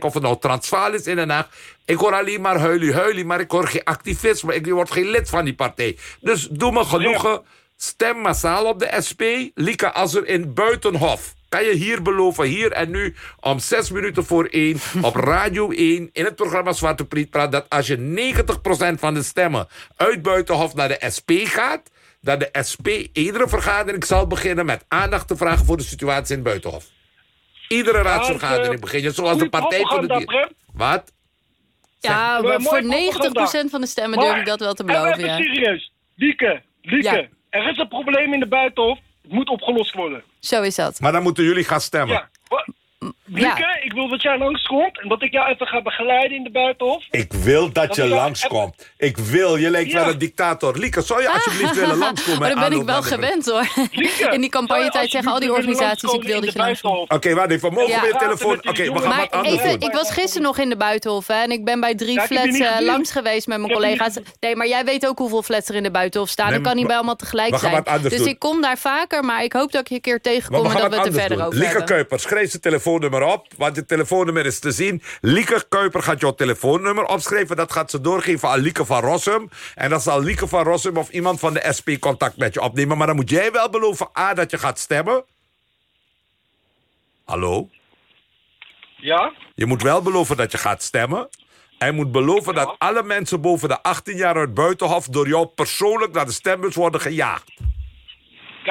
of het nou Transvaal is in Den Haag... Ik hoor alleen maar huilie huilie, maar ik hoor geen activisme. Ik word geen lid van die partij. Dus doe me genoegen. Stem massaal op de SP. Lieke, als er in Buitenhof... kan je hier beloven, hier en nu... om zes minuten voor één, op Radio 1... in het programma Zwarte Priet praat... dat als je 90% van de stemmen uit Buitenhof naar de SP gaat... dat de SP iedere vergadering zal beginnen... met aandacht te vragen voor de situatie in Buitenhof. Iedere raadsvergadering eh, begin je zoals de Partij voor de Dieren. Wat? Ja, maar hebben voor mooi propaganda. 90% van de stemmen durf ik dat wel te En beloven. even Ja. serieus. Lieke, Lieke. Ja. Er is een probleem in de Buitenhof. Het moet opgelost worden. Zo is dat. Maar dan moeten jullie gaan stemmen. Ja. Lieke, ik wil dat jij langskomt en dat ik jou even ga begeleiden in de Buitenhof. Ik wil dat je Dat langskomt. Ik wil, je lijkt Ja. wel een dictator. Lieke, zou je alsjeblieft willen langskomen? Maar dan ben ik wel gewend hoor. Lieke, In die campagnetijd zeggen al die organisaties, ik wil dat je langskomen langs in de Buitenhof? Oké, wacht even. Mogen Ja. we telefoon... Oké, we gaan Maar wat anders even, doen. ik was gisteren nog in de Buitenhof hè, en ik ben bij drie flats eh, langs geweest met mijn collega's. Nee, maar jij weet ook hoeveel flats er in de Buitenhof staan. Dan kan niet bij allemaal tegelijk we gaan zijn. wat anders Dus ik kom daar vaker, maar ik hoop dat ik je een keer tegenkom en dat we het er verder over Lieke hebben. Kuiper, schrijf zijn telefoonnummer op. Want je telefoonnummer is te zien. Lieke Kuiper gaat jouw telefoonnummer opschrijven. Dat gaat ze doorgeven aan Lieke van Rossum. En dan zal Lieke van Rossum of iemand van de SP contact met je opnemen. Maar dan moet jij wel beloven, A, dat je gaat stemmen. Hallo? Ja? Je moet wel beloven dat je gaat stemmen. En moet beloven dat alle mensen boven de 18 jaar uit Buitenhof... door jou persoonlijk naar de stembus worden gejaagd.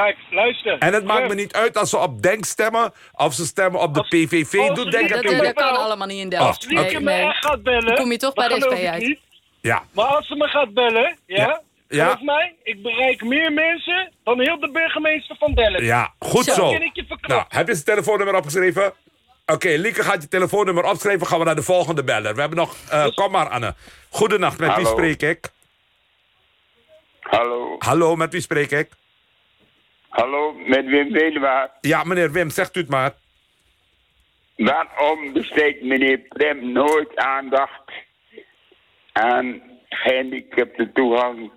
Kijk, luister. En het maakt me niet uit als ze op Denk stemmen... of ze stemmen op de Als- PVV. als Doe Denk Dat, dat kan allemaal niet in Oh, Delft. Lieke Nee, me nee. echt gaat bellen... Dan kom je toch bij dat de SP geloof ik uit. niet. Ja. Maar als ze me gaat bellen, ja, Ja. Ja. geloof mij, ik bereik meer mensen dan heel de burgemeester van Delft. Ja, goed Zo. ik je. Nou, heb je zijn telefoonnummer opgeschreven? Oké, Lieke gaat je telefoonnummer opschrijven. Gaan we naar de volgende beller. We hebben nog... eh, kom maar, Anne. Goedenacht, met wie spreek ik? Hallo, Hallo, met wie spreek ik? Hallo, met Wim Wedewaard. Ja, meneer Wim, zegt u het maar. Waarom besteedt meneer Prem nooit aandacht aan gehandicapte toegang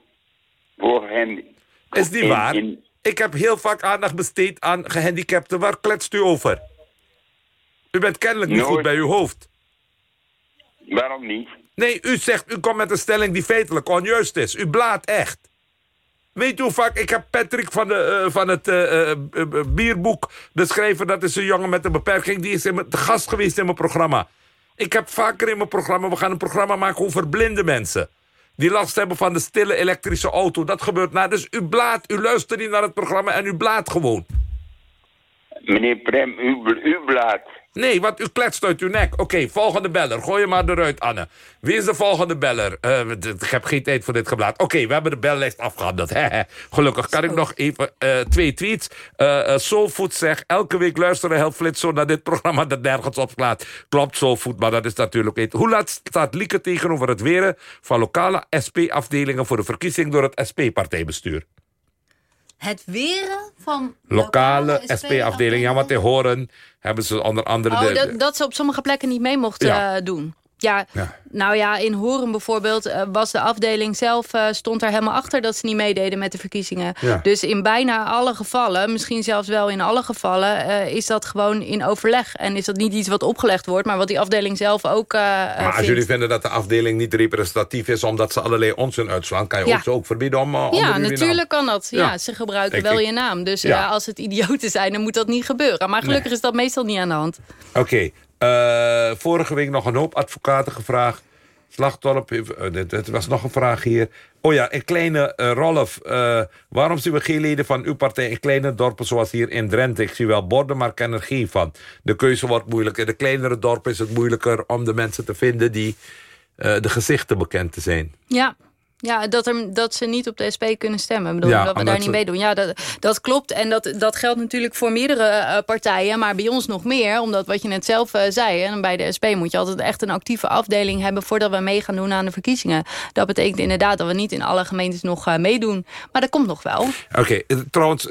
voor hen? Is die in- waar? in- Ik heb heel vaak aandacht besteed aan gehandicapten. Waar kletst u over? U bent kennelijk niet Nooit. goed bij uw hoofd. waarom niet? Nee, u zegt, u komt met een stelling die feitelijk onjuist is. U blaat echt. Weet u hoe vaak, ik heb Patrick van, de, eh, van het eh, eh, bierboek, de schrijver, dat is een jongen met een beperking, die is in mijn- te gast geweest in mijn programma. Ik heb vaker in mijn programma, we gaan een programma maken over blinde mensen. Die last hebben van de stille elektrische auto. Dat gebeurt na. Dus u blaat, u luistert niet naar het programma en u blaat gewoon. Meneer Prem, u, u blaat. Nee, want u kletst uit uw nek. Oké, volgende beller. Gooi je maar eruit, Anne. Wie is de volgende beller? Eh, ik heb geen tijd voor dit geblaad. Oké, we hebben de bellijst afgehandeld. Gelukkig kan ik nog even eh, twee tweets. Eh, Soulfood zegt, elke week luisteren heel flits zo naar dit programma dat nergens op slaat. Klopt, Soulfood, maar dat is natuurlijk niet. Hoe laat staat Lieke tegenover het weren van lokale SP-afdelingen voor de verkiezing door het SP-partijbestuur? Het weren van Lokale SP-afdelingen. Ja, want in Horen hebben ze onder andere... Oh, de, dat, dat ze op sommige plekken niet mee mochten Ja. eh, doen. Ja, Ja. nou ja, in Horen bijvoorbeeld eh, was de afdeling zelf... eh, stond er helemaal achter dat ze niet meededen met de verkiezingen. Ja. Dus in bijna alle gevallen, misschien zelfs wel in alle gevallen... eh, is dat gewoon in overleg. En is dat niet iets wat opgelegd wordt... maar wat die afdeling zelf ook Maar als jullie vinden dat de afdeling niet representatief is... omdat ze allerlei onzin uitslaan... kan je Ja. ook verbieden om... Ja, natuurlijk kan dat. Ja, ze gebruiken wel ik. je naam. Dus Ja. als het idioten zijn, dan moet dat niet gebeuren. Maar gelukkig Nee. is dat meestal niet aan de hand. Oké, eh, vorige week nog een hoop advocaten gevraagd. Slagtorp, heeft- eh, was nog een vraag hier. Oh ja, in kleine eh, Rolf, waarom zien we geen leden van uw partij in kleine dorpen zoals hier in Drenthe? Ik zie wel borden, maar ken er geen van. De keuze wordt moeilijk. In de kleinere dorpen is het moeilijker om de mensen te vinden die de gezichten bekend te zijn. Ja. Ja, dat, er, dat ze niet op de SP kunnen stemmen. Ik bedoel, Ja, dat we daar niet mee doen. Ja, dat, dat klopt. En dat, dat geldt natuurlijk voor meerdere eh, partijen. Maar bij ons nog meer. Omdat wat je net zelf eh, zei. En bij de SP moet je altijd echt een actieve afdeling hebben... voordat we mee gaan doen aan de verkiezingen. Dat betekent inderdaad dat we niet in alle gemeentes nog eh, meedoen. Maar dat komt nog wel. Oké, trouwens,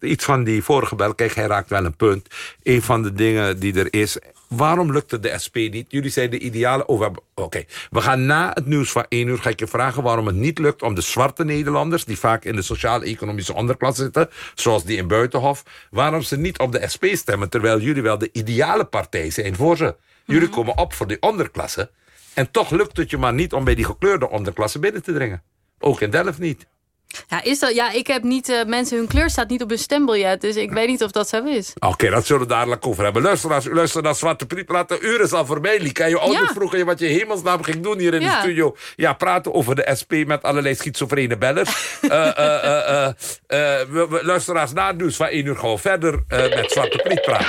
iets van die vorige bel. Kijk, hij raakt wel een punt. Een van de dingen die er is... Waarom lukt het de SP niet? Jullie zijn de ideale... Oh, Oké, we gaan na het nieuws van 1 uur... ga ik je vragen waarom het niet lukt om de zwarte Nederlanders... die vaak in de sociaal-economische onderklasse zitten... zoals die in Buitenhof... waarom ze niet op de SP stemmen... terwijl jullie wel de ideale partij zijn voor ze. Jullie komen op voor die onderklasse... en toch lukt het je maar niet om bij die gekleurde onderklasse binnen te dringen. Ook in Delft niet. Ja, is dat, ja ik heb niet... eh, mensen, hun kleur staat niet op hun stembiljet. Dus ik weet niet of dat zo is. Oké, dat zullen we dadelijk over hebben. Luisteraars, u luistert naar Zwarte Priet. Laat de is al voorbij, Liek. En je ouders Ja. vroegen je wat je hemelsnaam ging doen hier in de studio. Ja, praten over de SP met allerlei schizofrene bellers. Eh, eh, we- we- luisteraars, na het nieuws van 1 uur we verder met Zwarte Priet praten.